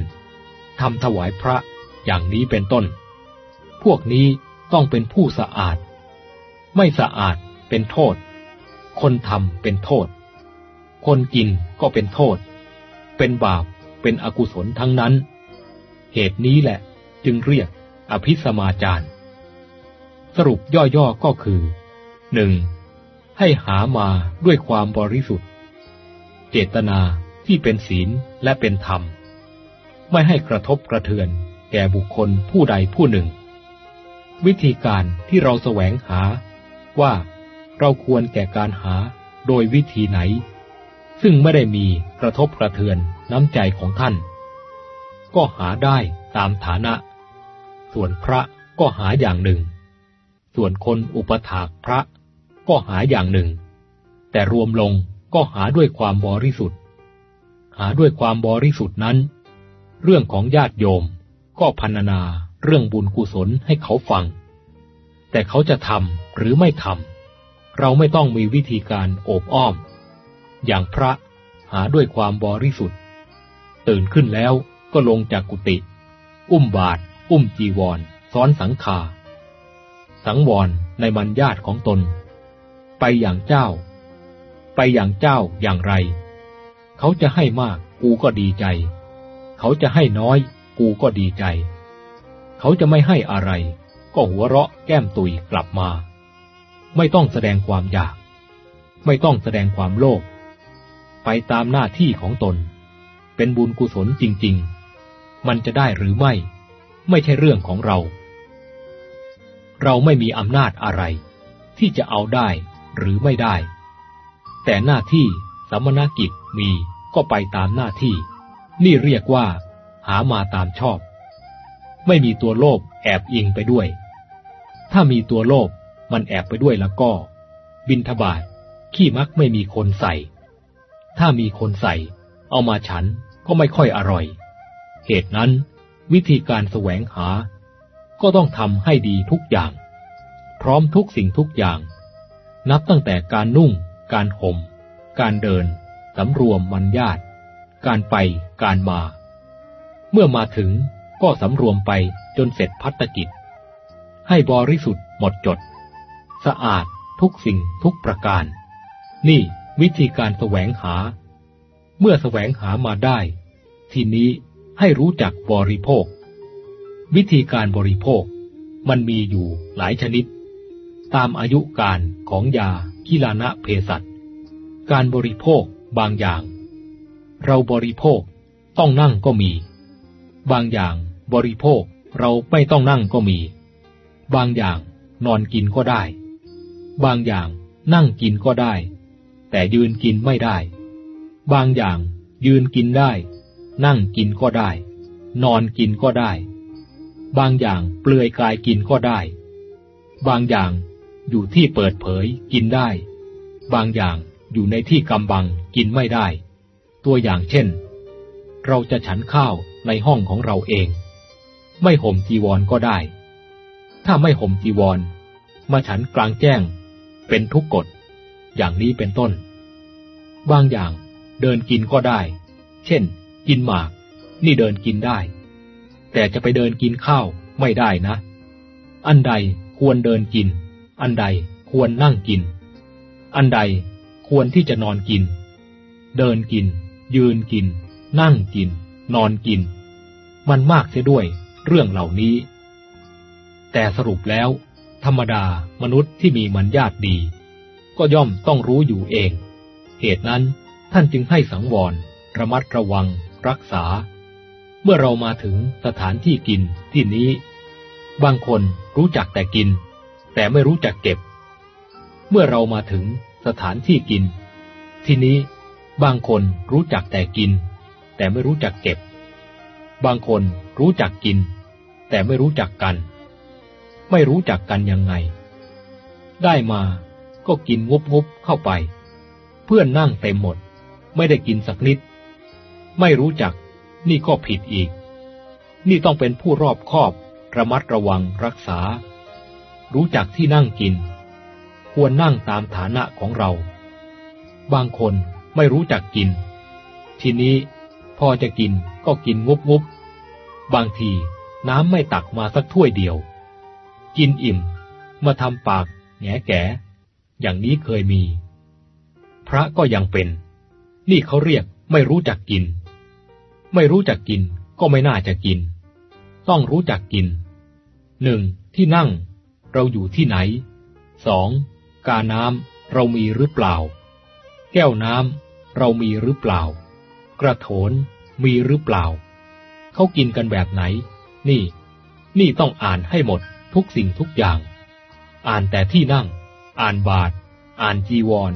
ทำถวายพระอย่างนี้เป็นต้น พวกนี้ต้องเป็นผู้สะอาด ไม่สะอาดเป็นโทษ คนทำเป็นโทษ คนกินก็เป็นโทษ เป็นบาปเป็นอกุศลทั้งนั้น เหตุนี้แหละจึงเรียกอภิสมาจารสรุปย่อๆก็คือหนึ่งให้หามาด้วยความบริสุทธิ์ เจตนาที่เป็นศีลและเป็นธรรม ไม่ให้กระทบกระเทือนแก่บุคคลผู้ใดผู้หนึ่ง วิธีการที่เราแสวงหาว่าเราควรแก่การหาโดยวิธีไหน ซึ่งไม่ได้มี กระทบกระเทือนน้ำใจของท่าน ก็หาได้ตามฐานะ ส่วนพระก็หาอย่างหนึ่ง ส่วนคนอุปถากพระก็หาอย่างหนึ่ง แต่รวมลงก็หาด้วยความบริสุทธิ์ หาด้วยความบริสุทธิ์นั้น เรื่องของญาติโยมก็พันนาเรื่องบุญกุศลให้เขาฟัง แต่เขาจะทำหรือไม่ทำเราไม่ต้องมีวิธีการโอบอ้อม อย่างพระ หาด้วยความบริสุทธิ์ ตื่นขึ้นแล้วก็ลงจากกุฏิอุ้มบาท อุ้มจีวร ซ้อนสังขา สังวรในมันญาติของตน ไปอย่างเจ้า ไปอย่างเจ้าอย่างไร เขาจะให้มากกูก็ดีใจ เขาจะให้น้อย กูก็ดีใจ เขาจะไม่ให้อะไร ก็หัวเราะแก้มตุยกลับมา ไม่ต้องแสดงความอยาก ไม่ต้องแสดงความโลภ ไปตามหน้าที่ของตน เป็นบุญกุศลจริง ๆ มันจะได้หรือไม่ ไม่ใช่เรื่องของเรา เราไม่มีอำนาจอะไร ที่จะเอาได้หรือไม่ได้ แต่หน้าที่สมณกิจมีก็ไปตามหน้าที่ นี่เรียกว่า หามาตามชอบ ไม่มีตัวโลภแอบอิงไปด้วย ถ้ามีตัวโลภมันแอบไปด้วยแล้วก็ บินทบาทขี้มักไม่มีคนใส่ ถ้ามีคนใส่ เอามาฉันก็ไม่ค่อยอร่อย เหตุนั้น วิธีการแสวงหา ก็ต้องทำให้ดีทุกอย่าง พร้อมทุกสิ่งทุกอย่าง นับตั้งแต่การนุ่ง การห่ม การเดินสำรวมมันญาติ การไปการมา เมื่อมาถึงก็สำรวมไปจนเสร็จพัฒกิจ ให้บริสุทธิ์หมดจด สะอาดทุกสิ่งทุกประการ นี่ วิธีการแสวงหา เมื่อแสวงหามาได้ ทีนี้ให้รู้จักบริโภค วิธีการบริโภค มันมีอยู่หลายชนิด ตามอายุการของยากิลานะเพสัตการบริโภคบางอย่าง เราบริโภคต้องนั่งก็มี บางอย่างบริโภคเราไม่ต้องนั่งก็มี บางอย่างนอนกินก็ได้ บางอย่างนั่งกินก็ได้ แต่ยืนกินไม่ได้ บางอย่างยืนกินได้ นั่งกินก็ได้ นอนกินก็ได้ บางอย่างเปลือยกายกินก็ได้ บางอย่างอยู่ที่เปิดเผยกินได้ บางอย่างอยู่ในที่กำบังกินไม่ได้ ตัวอย่างเช่น เราจะฉันข้าวในห้องของเราเอง ไม่ห่มจีวรก็ได้ ถ้าไม่ห่มจีวร มาฉันกลางแจ้ง เป็นทุกกฎ อย่างนี้เป็นต้น บางอย่างเดินกินก็ได้ เช่น กินหมาก นี่เดินกินได้ แต่จะไปเดินกินข้าวไม่ได้นะ อันใดควรเดินกิน อันใดควรนั่งกิน อันใดควรที่จะนอนกิน เดินกิน ยืนกิน นั่งกิน นอนกิน มันมากเสียด้วยเรื่องเหล่านี้ แต่สรุปแล้ว ธรรมดามนุษย์ที่มีมันญาติดี ก็ย่อมต้องรู้อยู่เอง เหตุนั้นท่านจึงให้สังวร ระมัดระวัง รักษา เมื่อเรามาถึงสถานที่กินที่นี้ บางคนรู้จักแต่กิน แต่ไม่รู้จักเก็บ เมื่อเรามาถึงสถานที่กิน ที่นี้บางคนรู้จักแต่กิน แต่ไม่รู้จักเก็บ บางคนรู้จักกิน แต่ไม่รู้จักกัน ไม่รู้จักกันยังไง ได้มา ก็กินงบงบเข้าไป เพื่อนนั่งเต็มหมด ไม่ได้กินสักนิด ไม่รู้จัก นี่ก็ผิดอีก นี่ต้องเป็นผู้รอบคอบ ระมัดระวังรักษา รู้จักที่นั่งกิน ควรนั่งตามฐานะของเรา บางคนไม่รู้จักกิน ทีนี้พอจะกินก็กินงุบงุบบางทีน้ำไม่ตักมาสักถ้วยเดียว กินอิ่ม มาทำปากแงแก อย่างนี้เคยมี พระก็ยังเป็น นี่เขาเรียกไม่รู้จักกิน ไม่รู้จักกินก็ไม่น่าจะกิน ต้องรู้จักกินหนึ่งที่นั่ง เราอยู่ที่ไหนสองกาน้ำเรามีหรือเปล่า แก้วน้ำเรามีหรือเปล่า กระโถนมีหรือเปล่า เขากินกันแบบไหน นี่ นี่ต้องอ่านให้หมดทุกสิ่งทุกอย่าง อ่านแต่ที่นั่ง อ่านบาท อ่านจีวร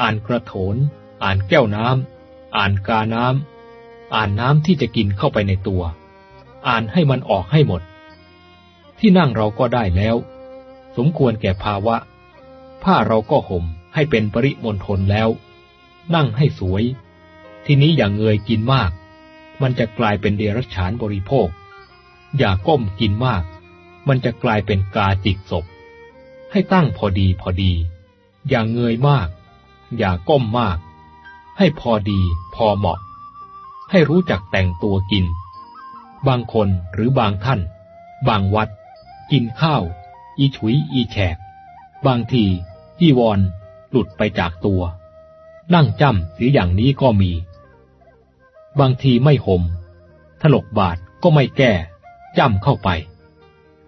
อ่านกระโถน อ่านแก้วน้ำ อ่านกาน้ำ อ่านน้ำที่จะกินเข้าไปในตัว อ่านให้มันออกให้หมด ที่นั่งเราก็ได้แล้ว สมควรแก่ภาวะ ผ้าเราก็ห่มให้เป็นปริมณฑลแล้ว นั่งให้สวย ทีนี้อย่างเงยกินมาก มันจะกลายเป็นเดรัจฉานบริโภค อย่าก้มกินมาก มันจะกลายเป็นกาจิกศพ ให้ตั้งพอดีพอดี อย่าเงยมาก อย่าก้มมาก ให้พอดีพอเหมาะ ให้รู้จักแต่งตัวกิน บางคนหรือบางท่าน บางวัด กินข้าว อีฉุยอีแฉก บางทีจีวร หลุดไปจากตัว นั่งจ้ำเสียอย่างนี้ก็มี บางทีไม่ห่มถลกบาทก็ไม่แก้ จ้ำเข้าไป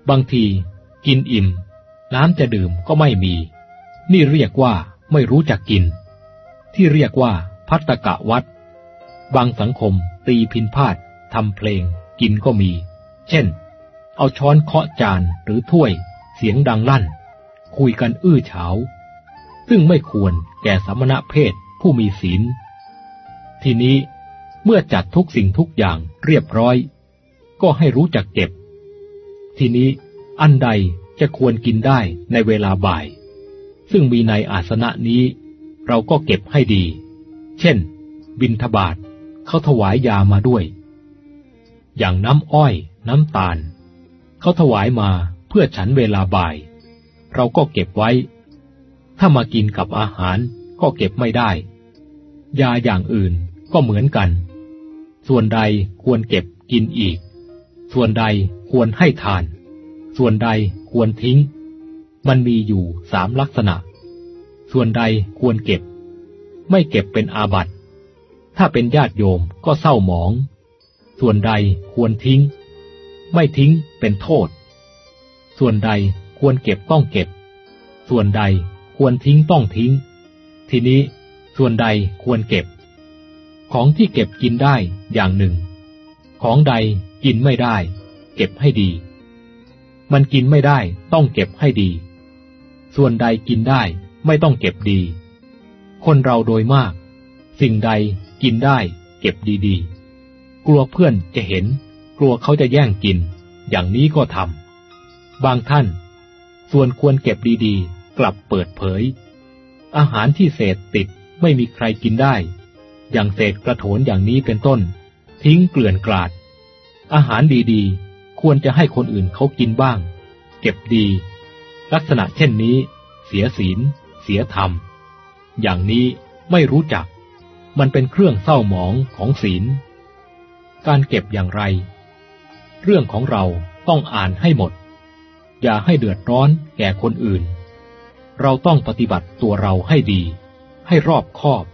บางทีกินอิ่ม น้ำจะดื่มก็ไม่มี นี่เรียกว่าไม่รู้จักกิน ที่เรียกว่าพัตตกะวัด บางสังคมตีพินพาดทำเพลง กินก็มี เช่น เอาช้อนเคาะจานหรือถ้วย เสียงดังลั่น คุยกันอื้อเฉา ซึ่งไม่ควรแก่สมณะเพศผู้มีศีล ทีนี้เมื่อจัดทุกสิ่งทุกอย่างเรียบร้อย ก็ให้รู้จักเก็บ ทีนี้อันใด จะควรกินได้ในเวลาบ่าย ซึ่งมีในอาสนะนี้ เราก็เก็บให้ดี เช่น บินทบาทเขาถวายยามาด้วย อย่างน้ำอ้อย น้ำตาล เขาถวายมาเพื่อฉันเวลาบ่าย เราก็เก็บไว้ ถ้ามากินกับอาหารก็เก็บไม่ได้ ยาอย่างอื่นก็เหมือนกัน ส่วนใดควรเก็บกินอีก ส่วนใดควรให้ทาน ส่วนใด ควรทิ้ง มันมีอยู่สามลักษณะ ส่วนใดควรเก็บ ไม่เก็บเป็นอาบัติ ถ้าเป็นญาติโยมก็เศร้าหมอง ส่วนใดควรทิ้ง ไม่ทิ้งเป็นโทษ ส่วนใดควรเก็บต้องเก็บ ส่วนใดควรทิ้งต้องทิ้ง ทีนี้ส่วนใดควรเก็บ ของที่เก็บกินได้อย่างหนึ่ง ของใดกินไม่ได้ เก็บให้ดี มันกินไม่ได้ ต้องเก็บให้ดี ส่วนใดกินได้ไม่ต้องเก็บดี คนเราโดยมาก สิ่งใดกินได้ เก็บดีๆ กลัวเพื่อนจะเห็น กลัวเขาจะแย่งกิน อย่างนี้ก็ทำบางท่าน ส่วนควรเก็บดีๆ กลับเปิดเผย อาหารที่เศษติดไม่มีใครกินได้ อย่างเศษกระโถนอย่างนี้เป็นต้น ทิ้งเกลื่อนกลาด อาหารดีๆ ควรจะให้คนอื่นเขากินบ้าง เก็บดี ลักษณะเช่นนี้ เสียศีล เสียธรรม อย่างนี้ไม่รู้จัก มันเป็นเครื่องเศร้าหมองของศีล การเก็บอย่างไร เรื่องของเราต้องอ่านให้หมด อย่าให้เดือดร้อนแก่คนอื่น เราต้องปฏิบัติตัวเราให้ดี ให้รอบคอบ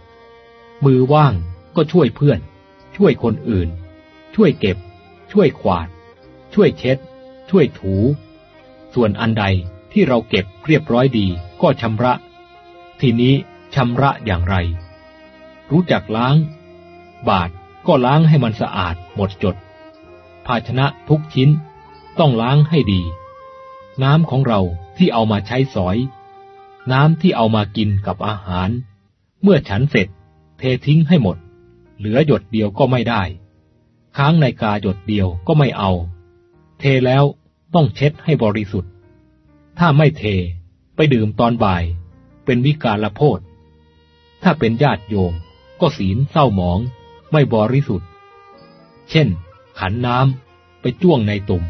มือว่างก็ช่วยเพื่อน ช่วยคนอื่น ช่วยเก็บ ช่วยขวาด ช่วยเช็ด ช่วยถู ส่วนอันใดที่เราเก็บเรียบร้อยดีก็ชำระ ทีนี้ชำระอย่างไร รู้จักล้าง บาทก็ล้างให้มันสะอาดหมดจด ภาชนะทุกชิ้นต้องล้างให้ดี น้ำของเราที่เอามาใช้สอย น้ำที่เอามากินกับอาหาร เมื่อฉันเสร็จ เททิ้งให้หมด เหลือหยดเดียวก็ไม่ได้ ค้างในกาหยดเดียวก็ไม่เอา เทแล้วต้องเช็ดให้บริสุทธิ์ ถ้าไม่เทไปดื่มตอนบ่าย เป็นวิกาลโพธถ้าเป็นญาติโยมก็ศีลเศร้าหมองไม่บริสุทธิ์ เช่น ขันน้ำไปจ้วงในตุ่ม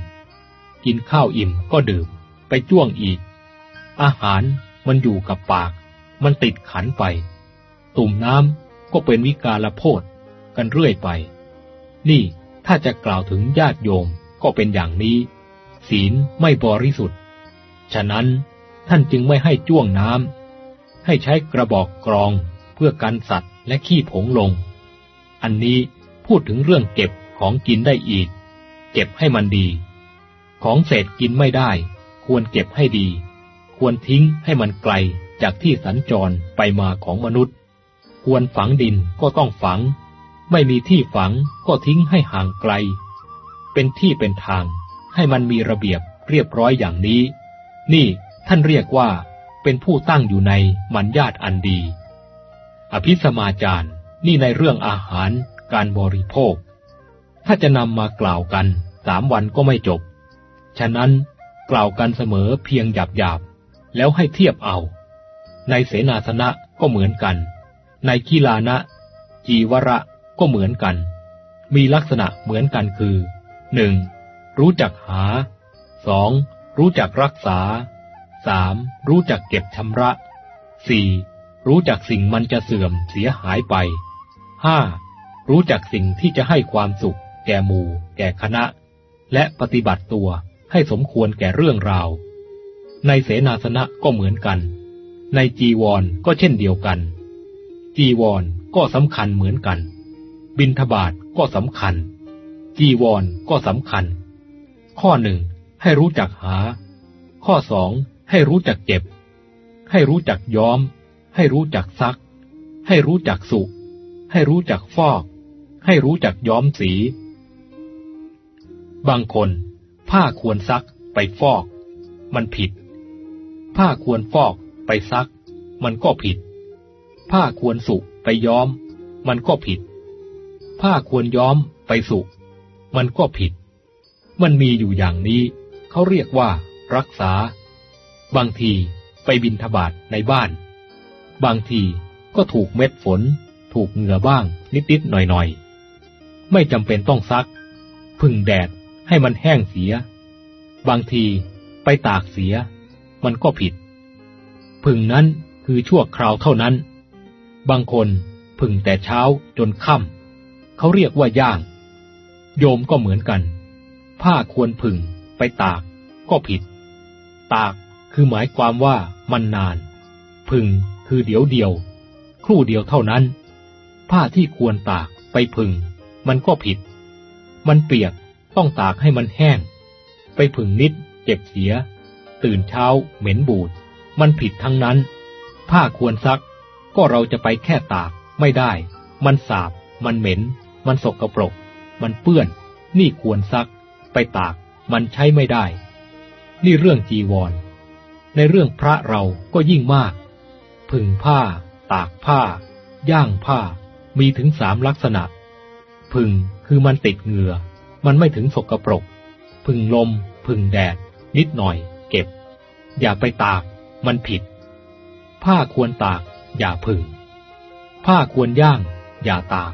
กินข้าวอิ่มก็ดื่มไปจ้วงอีก อาหารมันอยู่กับปาก มันติดขันไป ตุ่มน้ำก็เป็นวิกาลโพธกันเรื่อยไป นี่ถ้าจะกล่าวถึงญาติโยม ก็เป็นอย่างนี้ ศีลไม่บริสุทธิ์ ฉะนั้นท่านจึงไม่ให้จ้วงน้ำให้ใช้กระบอกกรองเพื่อกันสัตว์และขี้ผงลง อันนี้พูดถึงเรื่องเก็บของกินได้อีก เก็บให้มันดี ของเศษกินไม่ได้ ควรเก็บให้ดี ควรทิ้งให้มันไกลจากที่สัญจรไปมาของมนุษย์ ควรฝังดินก็ต้องฝัง ไม่มีที่ฝังก็ทิ้งให้ห่างไกล เป็นที่เป็นทาง ให้มันมีระเบียบเรียบร้อยอย่างนี้ นี่ท่านเรียกว่า เป็นผู้ตั้งอยู่ในมัญญาตอันดี อภิสมาจารนี่ในเรื่องอาหารการบริโภค ถ้าจะนำมากล่าวกันสามวันก็ไม่จบ ฉะนั้นกล่าวกันเสมอเพียงหยาบหยาบแล้วให้เทียบเอา ในเสนาสนะก็เหมือนกัน ในกีลานะ จีวระก็เหมือนกัน มีลักษณะเหมือนกันคือ หนึ่งรู้จักหาสองรู้จักรักษาสามรู้จักเก็บชำระสี่รู้จักสิ่งมันจะเสื่อมเสียหายไปห้ารู้จักสิ่งที่จะให้ความสุข แก่หมู่ แก่คณะ และปฏิบัติตัวให้สมควรแก่เรื่องราว ในเสนาสนะก็เหมือนกัน ในจีวรก็เช่นเดียวกัน จีวรก็สำคัญเหมือนกัน บินทบาทก็สำคัญ จีวรก็สำคัญ ข้อหนึ่งให้รู้จักหา ข้อสองให้รู้จักเก็บ ให้รู้จักย้อม ให้รู้จักซัก ให้รู้จักสุให้รู้จักฟอก ให้รู้จักย้อมสี บางคน ผ้าควรซักไปฟอก มันผิด ผ้าควรฟอกไปซัก มันก็ผิด ผ้าควรสุไปย้อม มันก็ผิด ผ้าควรย้อมไปสุ มันก็ผิด มันมีอยู่อย่างนี้ เขาเรียกว่ารักษา บางทีไปบินทบาทในบ้าน บางทีก็ถูกเม็ดฝน ถูกเหงื่อบ้าง นิดๆหน่อยๆ ไม่จำเป็นต้องซัก พึ่งแดดให้มันแห้งเสีย บางทีไปตากเสีย มันก็ผิด พึ่งนั้นคือชั่วคราวเท่านั้น บางคนพึ่งแต่เช้าจนค่ำเขาเรียกว่าย่าง โยมก็เหมือนกัน ผ้าควรพึ่งไปตากก็ผิด ตากคือหมายความว่ามันนานพึ่งคือเดี๋ยวเดียว ครู่เดียวเท่านั้น ผ้าที่ควรตากไปพึ่งมันก็ผิด มันเปียกต้องตากให้มันแห้ง ไปพึ่งนิดเจ็บเสีย ตื่นเช้าเหม็นบูด มันผิดทั้งนั้น ผ้าควรซัก ก็เราจะไปแค่ตากไม่ได้ มันสาบ มันเหม็น มันสกรปรก มันเปื้อน นี่ควรซัก ไปตาก มันใช้ไม่ได้ นี่เรื่องจีวร ในเรื่องพระเราก็ยิ่งมากผึ่งผ้า ตากผ้า ย่างผ้า มีถึงสามลักษณะผึ่งคือมันติดเหงื่อ มันไม่ถึงสกปรกผึ่งลมผึ่งแดด นิดหน่อย เก็บ อย่าไปตาก มันผิด ผ้าควรตาก อย่าผึ่ง ผ้าควรย่าง อย่าตาก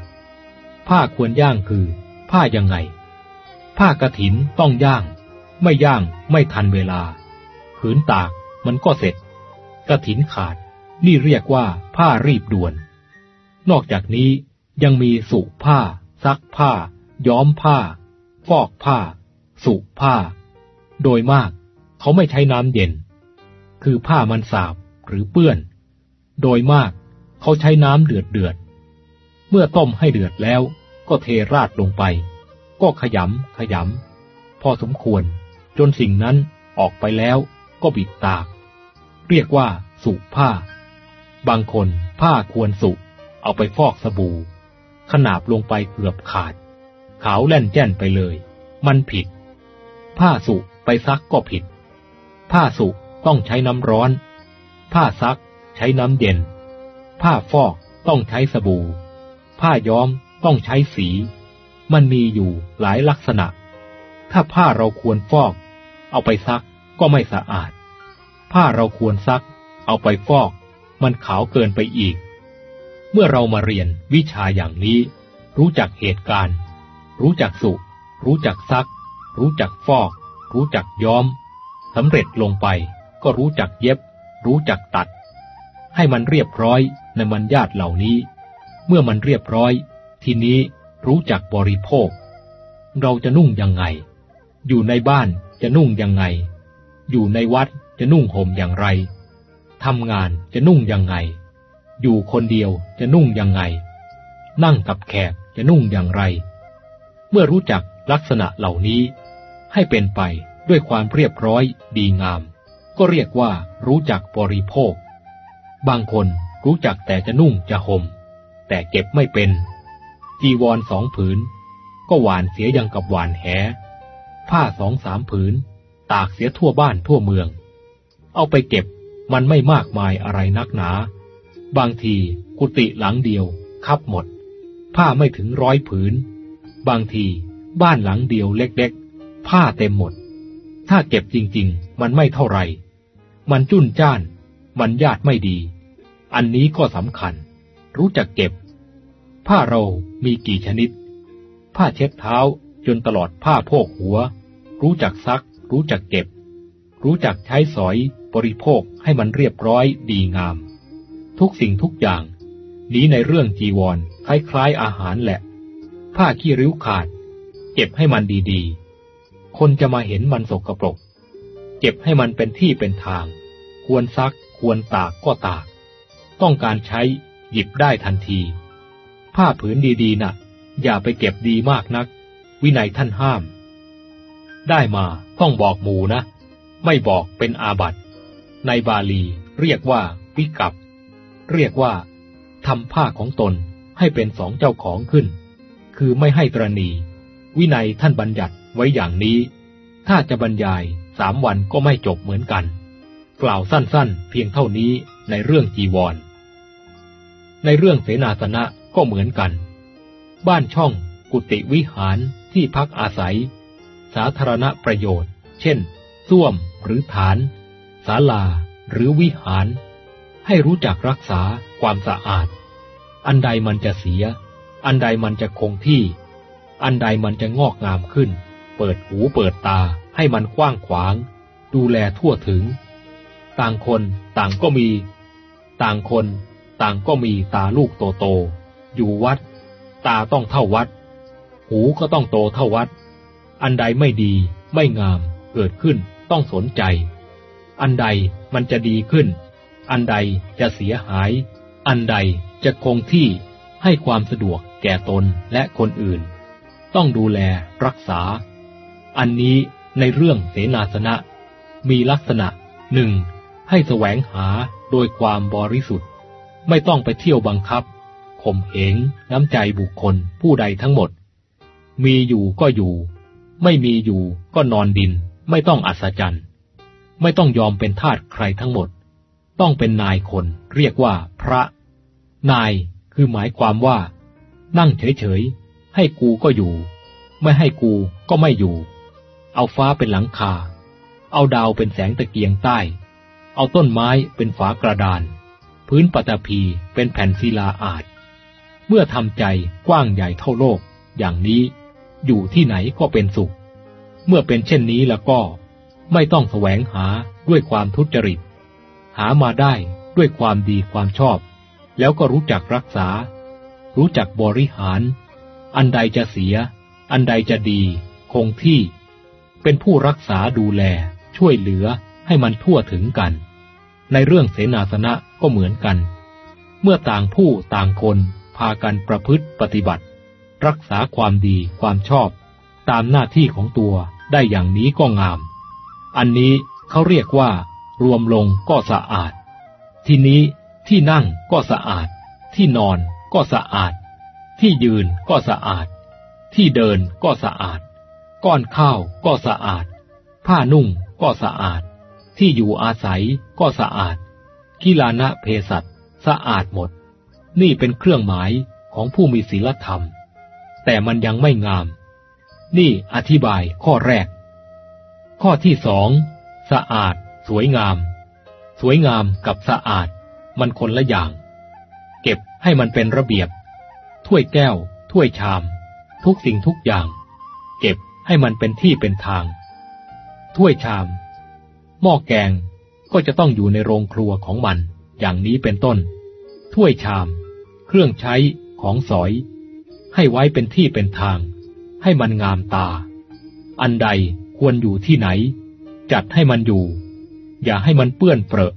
ผ้าควรย่างคือ ผ้ายังไง ผ้ากระถินต้องย่าง ไม่ย่างไม่ทันเวลาขืนตากมันก็เสร็จ กระถินขาด นี่เรียกว่าผ้ารีบด่วน นอกจากนี้ยังมีสุผ้า ซักผ้า ย้อมผ้า ฟอกผ้า สุผ้า โดยมาก เขาไม่ใช้น้ำเย็น คือผ้ามันสาบหรือเปื้อน โดยมากเขาใช้น้ำเดือดเดือด เมื่อต้มให้เดือดแล้ว ก็เทราดลงไป ก็ขยำขยำพอสมควร จนสิ่งนั้นออกไปแล้วก็บิดตาก เรียกว่าสุผ้า บางคนผ้าควรสุเอาไปฟอกสบู่ ขนาบลงไปเกือบขาด ขาวแล่นแจ้นไปเลย มันผิด ผ้าสุไปซักก็ผิด ผ้าสุต้องใช้น้ำร้อน ผ้าซักใช้น้ำเย็น ผ้าฟอกต้องใช้สบู่ ผ้าย้อม ต้องใช้สี มันมีอยู่หลายลักษณะ ถ้าผ้าเราควรฟอก เอาไปซักก็ไม่สะอาด ผ้าเราควรซัก เอาไปฟอก มันขาวเกินไปอีก เมื่อเรามาเรียนวิชาอย่างนี้ รู้จักเหตุการณ์ รู้จักสุ รู้จักซัก รู้จักฟอก รู้จักย้อมสำเร็จลงไปก็รู้จักเย็บ รู้จักตัด ให้มันเรียบร้อยในมันญาติเหล่านี้ เมื่อมันเรียบร้อย ทีนี้รู้จักบริโภค เราจะนุ่งยังไง อยู่ในบ้านจะนุ่งยังไง อยู่ในวัดจะนุ่งห่มอย่างไรทำงานจะนุ่งยังไง อยู่คนเดียวจะนุ่งยังไง นั่งกับแขกจะนุ่งอย่างไร เมื่อรู้จักลักษณะเหล่านี้ ให้เป็นไปด้วยความเรียบร้อยดีงาม ก็เรียกว่ารู้จักบริโภค บางคนรู้จักแต่จะนุ่งจะห่ม แต่เก็บไม่เป็น จีวรสองผืน ก็หวานเสียยังกับหวานแห ผ้าสองสามผืน ตากเสียทั่วบ้านทั่วเมือง เอาไปเก็บมันไม่มากมายอะไรนักหนา บางทีกุฏิหลังเดียว คับหมด ผ้าไม่ถึงร้อยผืน บางทีบ้านหลังเดียวเล็กๆ ผ้าเต็มหมด ถ้าเก็บจริงๆ มันไม่เท่าไรมันจุนจ้าน มันญาติไม่ดี อันนี้ก็สำคัญ รู้จักเก็บ ผ้าเรามีกี่ชนิด ผ้าเช็ดเท้าจนตลอดผ้าโพกหัว รู้จักซัก รู้จักเก็บ รู้จักใช้สอยบริโภคให้มันเรียบร้อยดีงาม ทุกสิ่งทุกอย่าง นี้ในเรื่องจีวรคล้ายๆอาหารแหละ ผ้าขี้ริ้วขาด เก็บให้มันดีๆ คนจะมาเห็นมันสกรปรก เก็บให้มันเป็นที่เป็นทาง ควรซักควรตากก็ตาก ต้องการใช้หยิบได้ทันที ผ้าผืนดีๆนะ่ะ อย่าไปเก็บดีมากนัก วินัยท่านห้าม ได้มาต้องบอกหมูนะ ไม่บอกเป็นอาบัติในบาลีเรียกว่าวิกับเรียกว่าทำผ้าของตนให้เป็นสองเจ้าของขึ้น คือไม่ให้ตรณี วินัยท่านบัญญัติไว้อย่างนี้ ถ้าจะบรรยายสามวันก็ไม่จบเหมือนกัน กล่าวสั้นๆ เพียงเท่านี้ในเรื่องจีวร ในเรื่องเสนาสนะ ก็เหมือนกัน บ้านช่อง กุฏิวิหารที่พักอาศัย สาธารณประโยชน์ เช่นส้วมหรือฐานศาลาหรือวิหาร ให้รู้จักรักษาความสะอาด อันใดมันจะเสีย อันใดมันจะคงที่ อันใดมันจะงอกงามขึ้น เปิดหูเปิดตาให้มันกว้างขวาง ดูแลทั่วถึง ต่างคนต่างก็มี ต่างคนต่างก็มีตาลูกโตโต อยู่วัด ตาต้องเท่าวัด หูก็ต้องโตเท่าวัด อันใดไม่ดี ไม่งาม เกิดขึ้นต้องสนใจ อันใดมันจะดีขึ้น อันใดจะเสียหาย อันใดจะคงที่ให้ความสะดวกแก่ตนและคนอื่น ต้องดูแลรักษา อันนี้ในเรื่องเสนาสนะ มีลักษณะหนึ่งให้แสวงหาโดยความบริสุทธิ์ ไม่ต้องไปเที่ยวบังคับ ข่มเหงน้ำใจบุคคลผู้ใดทั้งหมด มีอยู่ก็อยู่ ไม่มีอยู่ก็นอนดิน ไม่ต้องอัศจรรย์ ไม่ต้องยอมเป็นทาสใครทั้งหมด ต้องเป็นนายคนเรียกว่าพระ นายคือหมายความว่า นั่งเฉยๆ ให้กูก็อยู่ ไม่ให้กูก็ไม่อยู่ เอาฟ้าเป็นหลังคา เอาดาวเป็นแสงตะเกียงใต้ เอาต้นไม้เป็นฝากระดาน พื้นปฐพีเป็นแผ่นศิลาอาจ เมื่อทำใจกว้างใหญ่เท่าโลก อย่างนี้ อยู่ที่ไหนก็เป็นสุข เมื่อเป็นเช่นนี้แล้วก็ ไม่ต้องแสวงหาด้วยความทุจริต หามาได้ด้วยความดีความชอบ แล้วก็รู้จักรักษา รู้จักบริหาร อันใดจะเสีย อันใดจะดี คงที่ เป็นผู้รักษาดูแล ช่วยเหลือให้มันทั่วถึงกัน ในเรื่องเสนาสนะก็เหมือนกัน เมื่อต่างผู้ต่างคน พากันประพฤติปฏิบัติ รักษาความดีความชอบ ตามหน้าที่ของตัวได้อย่างนี้ก็งาม อันนี้เขาเรียกว่า รวมลงก็สะอาด ทีนี้ที่นั่งก็สะอาด ที่นอนก็สะอาด ที่ยืนก็สะอาด ที่เดินก็สะอาด ก้อนข้าวก็สะอาด ผ้านุ่งก็สะอาด ที่อยู่อาศัยก็สะอาดกิลานะเพสัตสะอาดหมด นี่เป็นเครื่องหมายของผู้มีศีลธรรม แต่มันยังไม่งาม นี่อธิบายข้อแรก ข้อที่สองสะอาด สวยงาม สวยงามกับสะอาด มันคนละอย่าง เก็บให้มันเป็นระเบียบ ถ้วยแก้ว ถ้วยชาม ทุกสิ่งทุกอย่าง เก็บให้มันเป็นที่เป็นทาง ถ้วยชาม หม้อแกงก็จะต้องอยู่ในโรงครัวของมัน อย่างนี้เป็นต้น ถ้วยชาม เครื่องใช้ของสอย ให้ไว้เป็นที่เป็นทาง ให้มันงามตา อันใดควรอยู่ที่ไหน จัดให้มันอยู่ อย่าให้มันเปื้อนเปรอะ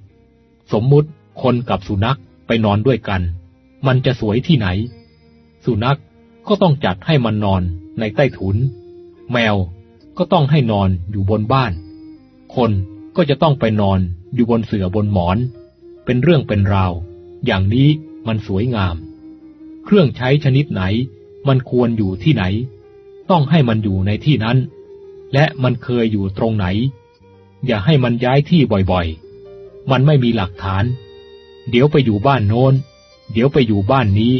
สมมุติคนกับสุนัขไปนอนด้วยกัน มันจะสวยที่ไหน สุนัขก็ต้องจัดให้มันนอนในใต้ถุน แมวก็ต้องให้นอนอยู่บนบ้าน คนก็จะต้องไปนอนอยู่บนเสื่อบนหมอน เป็นเรื่องเป็นราว อย่างนี้ มันสวยงาม เครื่องใช้ชนิดไหน มันควรอยู่ที่ไหน ต้องให้มันอยู่ในที่นั้น และมันเคยอยู่ตรงไหน อย่าให้มันย้ายที่บ่อยๆ มันไม่มีหลักฐาน เดี๋ยวไปอยู่บ้านโน้น เดี๋ยวไปอยู่บ้านนี้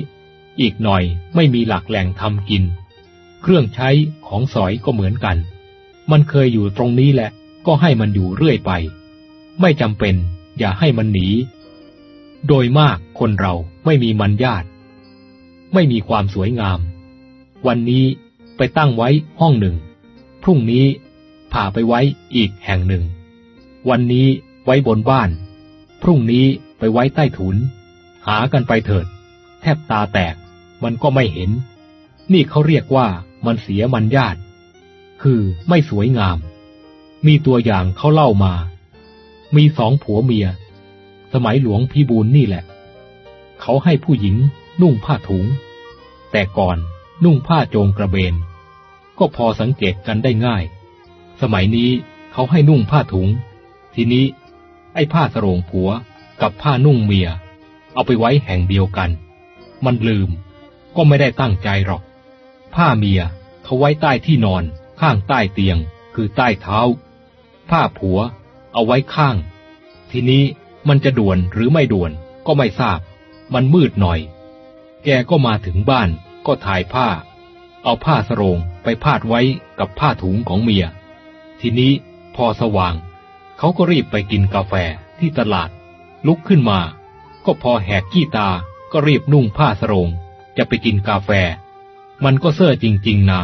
อีกหน่อยไม่มีหลักแหล่งทำกิน เครื่องใช้ของสอยก็เหมือนกัน มันเคยอยู่ตรงนี้แหละ ก็ให้มันอยู่เรื่อยไป ไม่จำเป็นอย่าให้มันหนี โดยมาก คนเราไม่มีมันญาติไม่มีความสวยงาม วันนี้ไปตั้งไว้ห้องหนึ่ง พรุ่งนี้พาไปไว้อีกแห่งหนึ่ง วันนี้ไว้บนบ้าน พรุ่งนี้ไปไว้ใต้ถุน หากันไปเถิด แทบตาแตกมันก็ไม่เห็น นี่เขาเรียกว่ามันเสียมันญาติคือไม่สวยงาม มีตัวอย่างเขาเล่ามา มีสองผัวเมีย สมัยหลวงพี่บูลนี่แหละ เขาให้ผู้หญิงนุ่งผ้าถุง แต่ก่อนนุ่งผ้าโจงกระเบน ก็พอสังเกตกันได้ง่าย สมัยนี้เขาให้นุ่งผ้าถุง ทีนี้ ไอ้ผ้าสรงผัวกับผ้านุ่งเมีย เอาไปไว้แห่งเดียวกัน มันลืม ก็ไม่ได้ตั้งใจหรอก ผ้าเมียเขาไว้ใต้ที่นอนข้างใต้เตียง คือใต้เท้า ผ้าผัว เอาไว้ข้าง ทีนี้มันจะด่วนหรือไม่ด่วนก็ไม่ทราบ มันมืดหน่อย แกก็มาถึงบ้านก็ถ่ายผ้า เอาผ้าสรงไปพาดไว้กับผ้าถุงของเมีย ทีนี้พอสว่าง เขาก็รีบไปกินกาแฟที่ตลาด ลุกขึ้นมา ก็พอแหกขี้ตาก็รีบนุ่งผ้าสรงจะไปกินกาแฟ มันก็เซ่อจริง ๆนา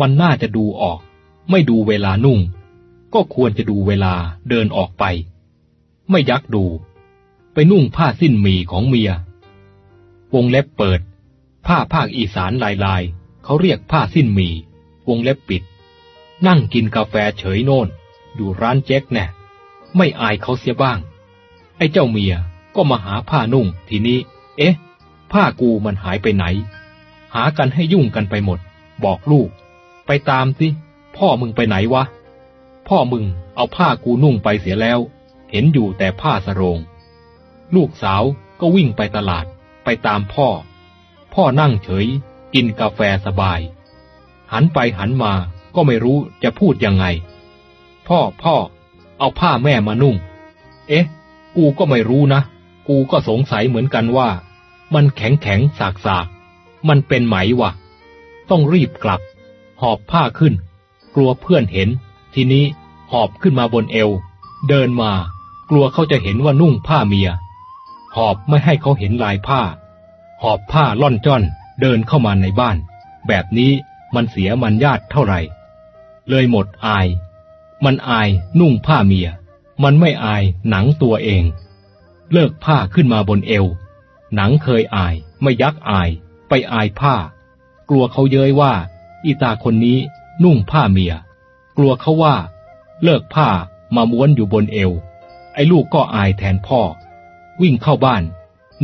มันน่าจะดูออก ไม่ดูเวลานุ่ง ก็ควรจะดูเวลาเดินออกไป ไม่ยักดู ไปนุ่งผ้าสิ้นหมีของเมีย วงเล็บเปิด ผ้าภาคอีสานลายลายเขาเรียกผ้าสิ้นมี วงเล็บปิด นั่งกินกาแฟเฉยโน่น อยู่ร้านแจ็คแน่ไม่อายเขาเสียบ้าง ไอ้เจ้าเมียก็มาหาผ้านุ่งทีนี้ เอ๊ะ ผ้ากูมันหายไปไหน หากันให้ยุ่งกันไปหมด บอกลูก ไปตามสิ พ่อมึงไปไหนวะ พ่อมึงเอาผ้ากูนุ่งไปเสียแล้ว เห็นอยู่แต่ผ้าสรง ลูกสาวก็วิ่งไปตลาด ไปตามพ่อ พ่อนั่งเฉย กินกาแฟสบาย หันไปหันมาก็ไม่รู้จะพูดยังไง พ่อพ่อ เอาผ้าแม่มานุ่ง เอ๊ะ กูก็ไม่รู้นะ กูก็สงสัยเหมือนกันว่า มันแข็งแข็งสากสากมันเป็นไหมวะ ต้องรีบกลับ หอบผ้าขึ้น กลัวเพื่อนเห็น ทีนี้หอบขึ้นมาบนเอว เดินมา กลัวเขาจะเห็นว่านุ่งผ้าเมีย หอบไม่ให้เขาเห็นลายผ้า หอบผ้าล่อนจ้อนเดินเข้ามาในบ้าน แบบนี้มันเสียมันญาติเท่าไหร่ เลยหมดอาย มันอายนุ่งผ้าเมีย มันไม่อายหนังตัวเอง เลิกผ้าขึ้นมาบนเอว หนังเคยอาย ไม่ยักอาย ไปอายผ้า กลัวเขาเย้ยว่า อีตาคนนี้นุ่งผ้าเมีย กลัวเขาว่า เลิกผ้ามาม้วนอยู่บนเอว ไอ้ลูกก็อายแทนพ่อ วิ่งเข้าบ้าน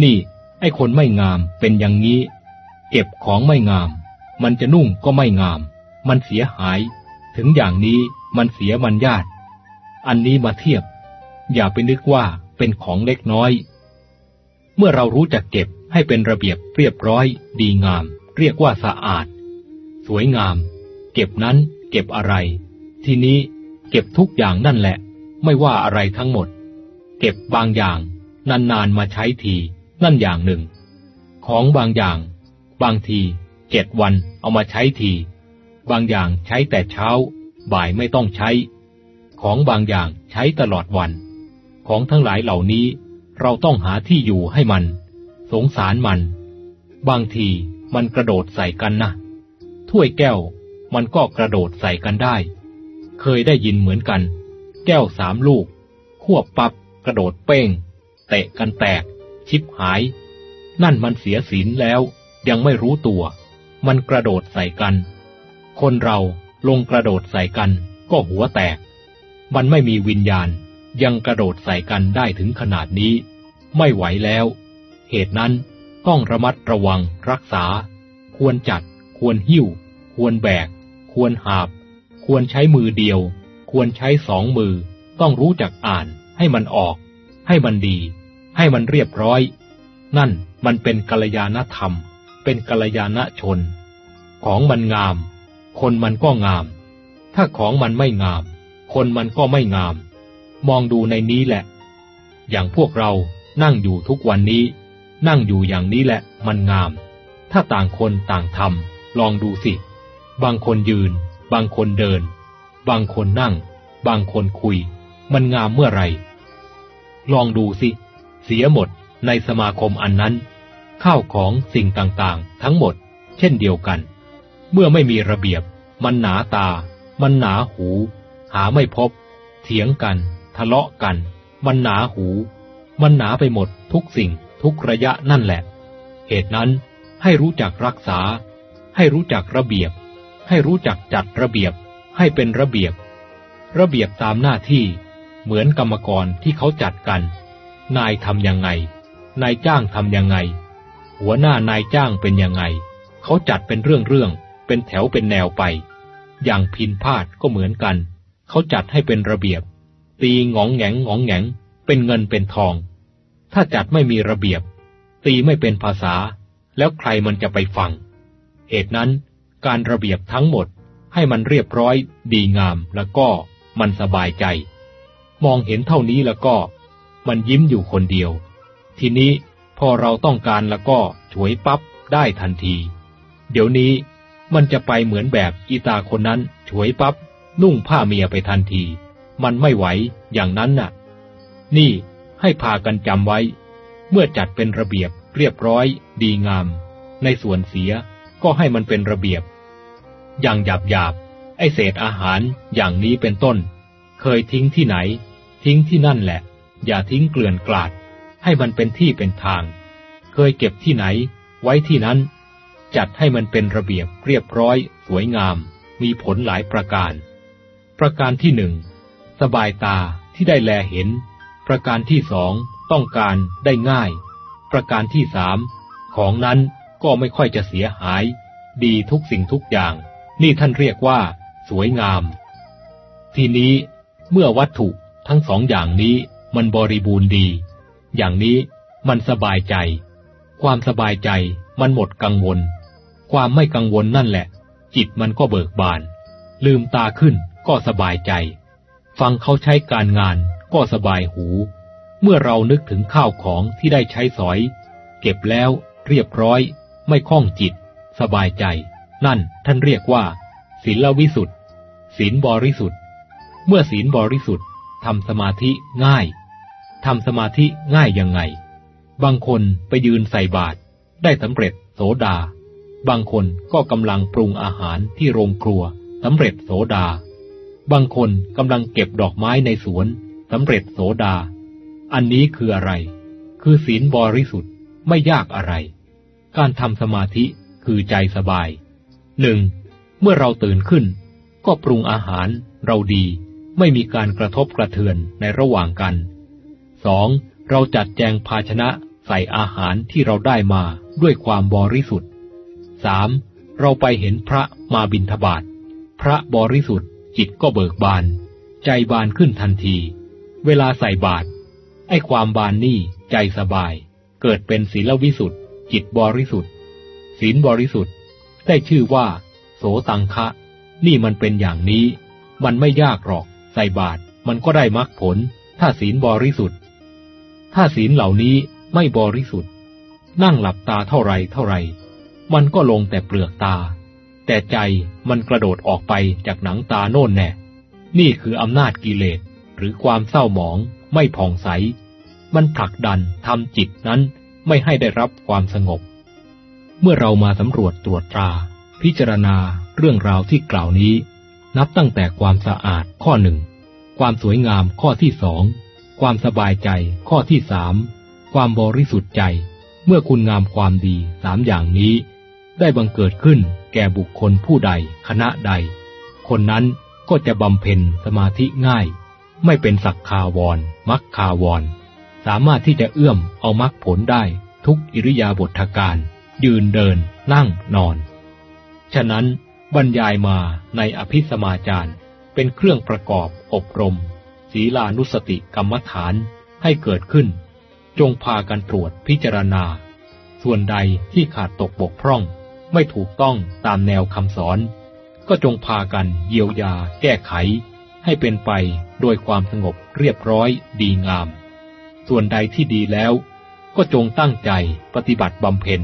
นี่ไอ้คนไม่งามเป็นอย่างนี้ เก็บของไม่งาม มันจะนุ่งก็ไม่งาม มันเสียหาย ถึงอย่างนี้มันเสียมันญาติ อันนี้มาเทียบ อย่าไปนึกว่าเป็นของเล็กน้อย เมื่อเรารู้จักเก็บให้เป็นระเบียบเรียบร้อย ดีงาม เรียกว่าสะอาด สวยงาม เก็บนั้นเก็บอะไร ทีนี้เก็บทุกอย่างนั่นแหละ ไม่ว่าอะไรทั้งหมด เก็บบางอย่าง นานๆมาใช้ที นั่นอย่างหนึ่ง ของบางอย่าง บางทีเจ็ดวันเอามาใช้ที บางอย่างใช้แต่เช้า บ่ายไม่ต้องใช้ ของบางอย่างใช้ตลอดวัน ของทั้งหลายเหล่านี้เราต้องหาที่อยู่ให้มัน สงสารมัน บางทีมันกระโดดใส่กันนะถ้วยแก้วมันก็กระโดดใส่กันได้ เคยได้ยินเหมือนกัน แก้วสามลูก ควบปับกระโดดเป้ง เตะกันแตก ชิบหาย นั่นมันเสียศีลแล้วยังไม่รู้ตัว มันกระโดดใส่กัน คนเราลงกระโดดใส่กันก็หัวแตก มันไม่มีวิญญาณ ยังกระโดดใส่กันได้ถึงขนาดนี้ ไม่ไหวแล้ว เหตุนั้นต้องระมัดระวังรักษา ควรจัด ควรหิ้ว ควรแบก ควรหาบ ควรใช้มือเดียว ควรใช้สองมือ ต้องรู้จักอ่านให้มันออก ให้มันดี ให้มันเรียบร้อย นั่นมันเป็นกัลยาณธรรม เป็นกัลยาณชน ของมันงาม คนมันก็งาม ถ้าของมันไม่งาม คนมันก็ไม่งาม มองดูในนี้แหละ อย่างพวกเรานั่งอยู่ทุกวันนี้ นั่งอยู่อย่างนี้แหละ มันงาม ถ้าต่างคนต่างทำลองดูสิ บางคนยืน บางคนเดิน บางคนนั่ง บางคนคุย มันงามเมื่อไหร่ ลองดูสิ เสียหมดในสมาคมอันนั้น ข้าวของสิ่งต่างๆ ทั้งหมด เช่นเดียวกัน เมื่อไม่มีระเบียบ มันหนาตา มันหนาหู หาไม่พบ เถียงกัน ทะเลาะกัน มันหนาหู มันหนาไปหมดทุกสิ่งทุกระยะนั่นแหละ เหตุนั้นให้รู้จักรักษา ให้รู้จักระเบียบ ให้รู้จักจัดระเบียบ ให้เป็นระเบียบ ระเบียบตามหน้าที่ เหมือนกรรมกรที่เขาจัดกัน นายทำยังไง นายจ้างทำยังไง หัวหน้านายจ้างเป็นยังไง เขาจัดเป็นเรื่องๆเป็นแถวเป็นแนวไป อย่างพินพาดก็เหมือนกัน เขาจัดให้เป็นระเบียบ ตีงองแงงงองแงงเป็นเงินเป็นทอง ถ้าจัดไม่มีระเบียบ ตีไม่เป็นภาษา แล้วใครมันจะไปฟัง เหตุนั้นการระเบียบทั้งหมดให้มันเรียบร้อยดีงามแล้วก็มันสบายใจ มองเห็นเท่านี้แล้วก็ มันยิ้มอยู่คนเดียว ทีนี้พอเราต้องการแล้วก็ฉวยปั๊บได้ทันที เดี๋ยวนี้มันจะไปเหมือนแบบอีตาคนนั้นฉวยปับ๊บนุ่งผ้าเมียไปทันที มันไม่ไหวอย่างนั้นน่ะ นี่ให้พากันจำไว้ เมื่อจัดเป็นระเบียบเรียบร้อย ดีงาม ในส่วนเสียก็ให้มันเป็นระเบียบ อย่างหยาบหยาบไอเศษอาหารอย่างนี้เป็นต้น เคยทิ้งที่ไหน ทิ้งที่นั่นแหละ อย่าทิ้งเกลื่อนกลาด ให้มันเป็นที่เป็นทาง เคยเก็บที่ไหน ไว้ที่นั้น จัดให้มันเป็นระเบียบเรียบร้อย สวยงาม มีผลหลายประการ ประการที่หนึ่งสบายตาที่ได้แลเห็น ประการที่สองต้องการได้ง่าย ประการที่สามของนั้นก็ไม่ค่อยจะเสียหาย ดีทุกสิ่งทุกอย่าง นี่ท่านเรียกว่า สวยงาม ทีนี้เมื่อวัตถุ ทั้งสองอย่างนี้มันบริบูรณ์ดี อย่างนี้มันสบายใจ ความสบายใจมันหมดกังวล ความไม่กังวลนั่นแหละ จิตมันก็เบิกบาน ลืมตาขึ้นก็สบายใจ ฟังเขาใช้การงานก็สบายหู เมื่อเรานึกถึงข้าวของที่ได้ใช้สอย เก็บแล้วเรียบร้อย ไม่คล้องจิต สบายใจ นั่นท่านเรียกว่าศีลวิสุทธิ์ศีลบริสุทธิ์ เมื่อศีลบริสุทธิ์ ทำสมาธิง่ายทำสมาธิง่ายยังไง บางคนไปยืนใส่บาตรได้สำเร็จโสดา บางคนก็กำลังปรุงอาหารที่โรงครัวสำเร็จโสดา บางคนกำลังเก็บดอกไม้ในสวนสำเร็จโสดา อันนี้คืออะไร คือศีลบริสุทธิ์ไม่ยากอะไร การทำสมาธิคือใจสบายหนึ่งเมื่อเราตื่นขึ้น ก็ปรุงอาหารเราดี ไม่มีการกระทบกระเทือนในระหว่างกันสองเราจัดแจงภาชนะใส่อาหารที่เราได้มาด้วยความบริสุทธิ์สามเราไปเห็นพระมาบิณฑบาตพระบริสุทธิ์จิตก็เบิกบาน ใจบานขึ้นทันที เวลาใส่บาตรไอ้ความบานนี่ใจสบาย เกิดเป็นศีลวิสุทธิ์จิตบริสุทธิ์ศีลบริสุทธิ์ ได้ชื่อว่า โสตังคะ นี่มันเป็นอย่างนี้ มันไม่ยากหรอก ใส่บาตรมันก็ได้มรรคผล ถ้าศีลบริสุทธิ์ ถ้าศีลเหล่านี้ไม่บริสุทธิ์ นั่งหลับตาเท่าไรเท่าไร มันก็ลงแต่เปลือกตา แต่ใจมันกระโดดออกไปจากหนังตาโน่นแน่ นี่คืออำนาจกิเลสหรือความเศร้าหมอง ไม่ผ่องใส มันผลักดันทำจิตนั้นไม่ให้ได้รับความสงบ เมื่อเรามาสำรวจตรวจตรา พิจารณาเรื่องราวที่กล่าวนี้ นับตั้งแต่ความสะอาดข้อหนึ่ง ความสวยงามข้อที่สอง ความสบายใจข้อที่สาม ความบริสุทธิ์ใจ เมื่อคุณงามความดีสามอย่างนี้ ได้บังเกิดขึ้นแก่บุคคลผู้ใดคณะใด คนนั้นก็จะบำเพ็ญสมาธิง่าย ไม่เป็นสักคาวรมักคาวร สามารถที่จะเอื้อมเอามักผลได้ทุกอิริยาบถการ ยืนเดิน นั่งนอน ฉะนั้น บรรยายมาในอภิสมาจาร์เป็นเครื่องประกอบอบรม ศีลานุสติกรรมฐานให้เกิดขึ้น จงพากันตรวจพิจารณา ส่วนใดที่ขาดตกบกพร่อง ไม่ถูกต้องตามแนวคำสอน ก็จงพากันเยียวยาแก้ไข ให้เป็นไปโดยความสงบเรียบร้อยดีงาม ส่วนใดที่ดีแล้ว ก็จงตั้งใจปฏิบัติบำเพ็ญ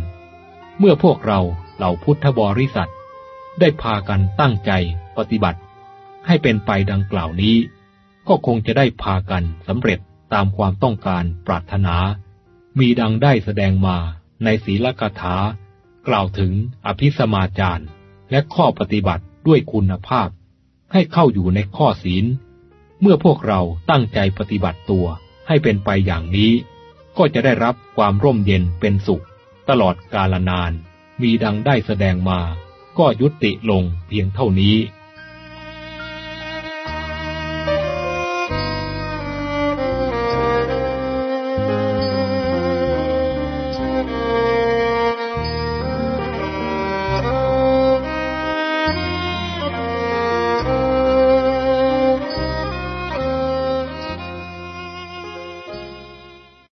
เมื่อพวกเราเหล่าพุทธบริษัท ได้พากันตั้งใจปฏิบัติ ให้เป็นไปดังกล่าวนี้ ก็คงจะได้พากันสำเร็จตามความต้องการปรารถนา มีดังได้แสดงมาในศีลกถากล่าวถึงอภิสมาจารและข้อปฏิบัติด้วยคุณภาพ ให้เข้าอยู่ในข้อศีล เมื่อพวกเราตั้งใจปฏิบัติตัวให้เป็นไปอย่างนี้ ก็จะได้รับความร่มเย็นเป็นสุข ตลอดกาลนาน มีดังได้แสดงมา ก็ยุติลงเพียงเท่านี้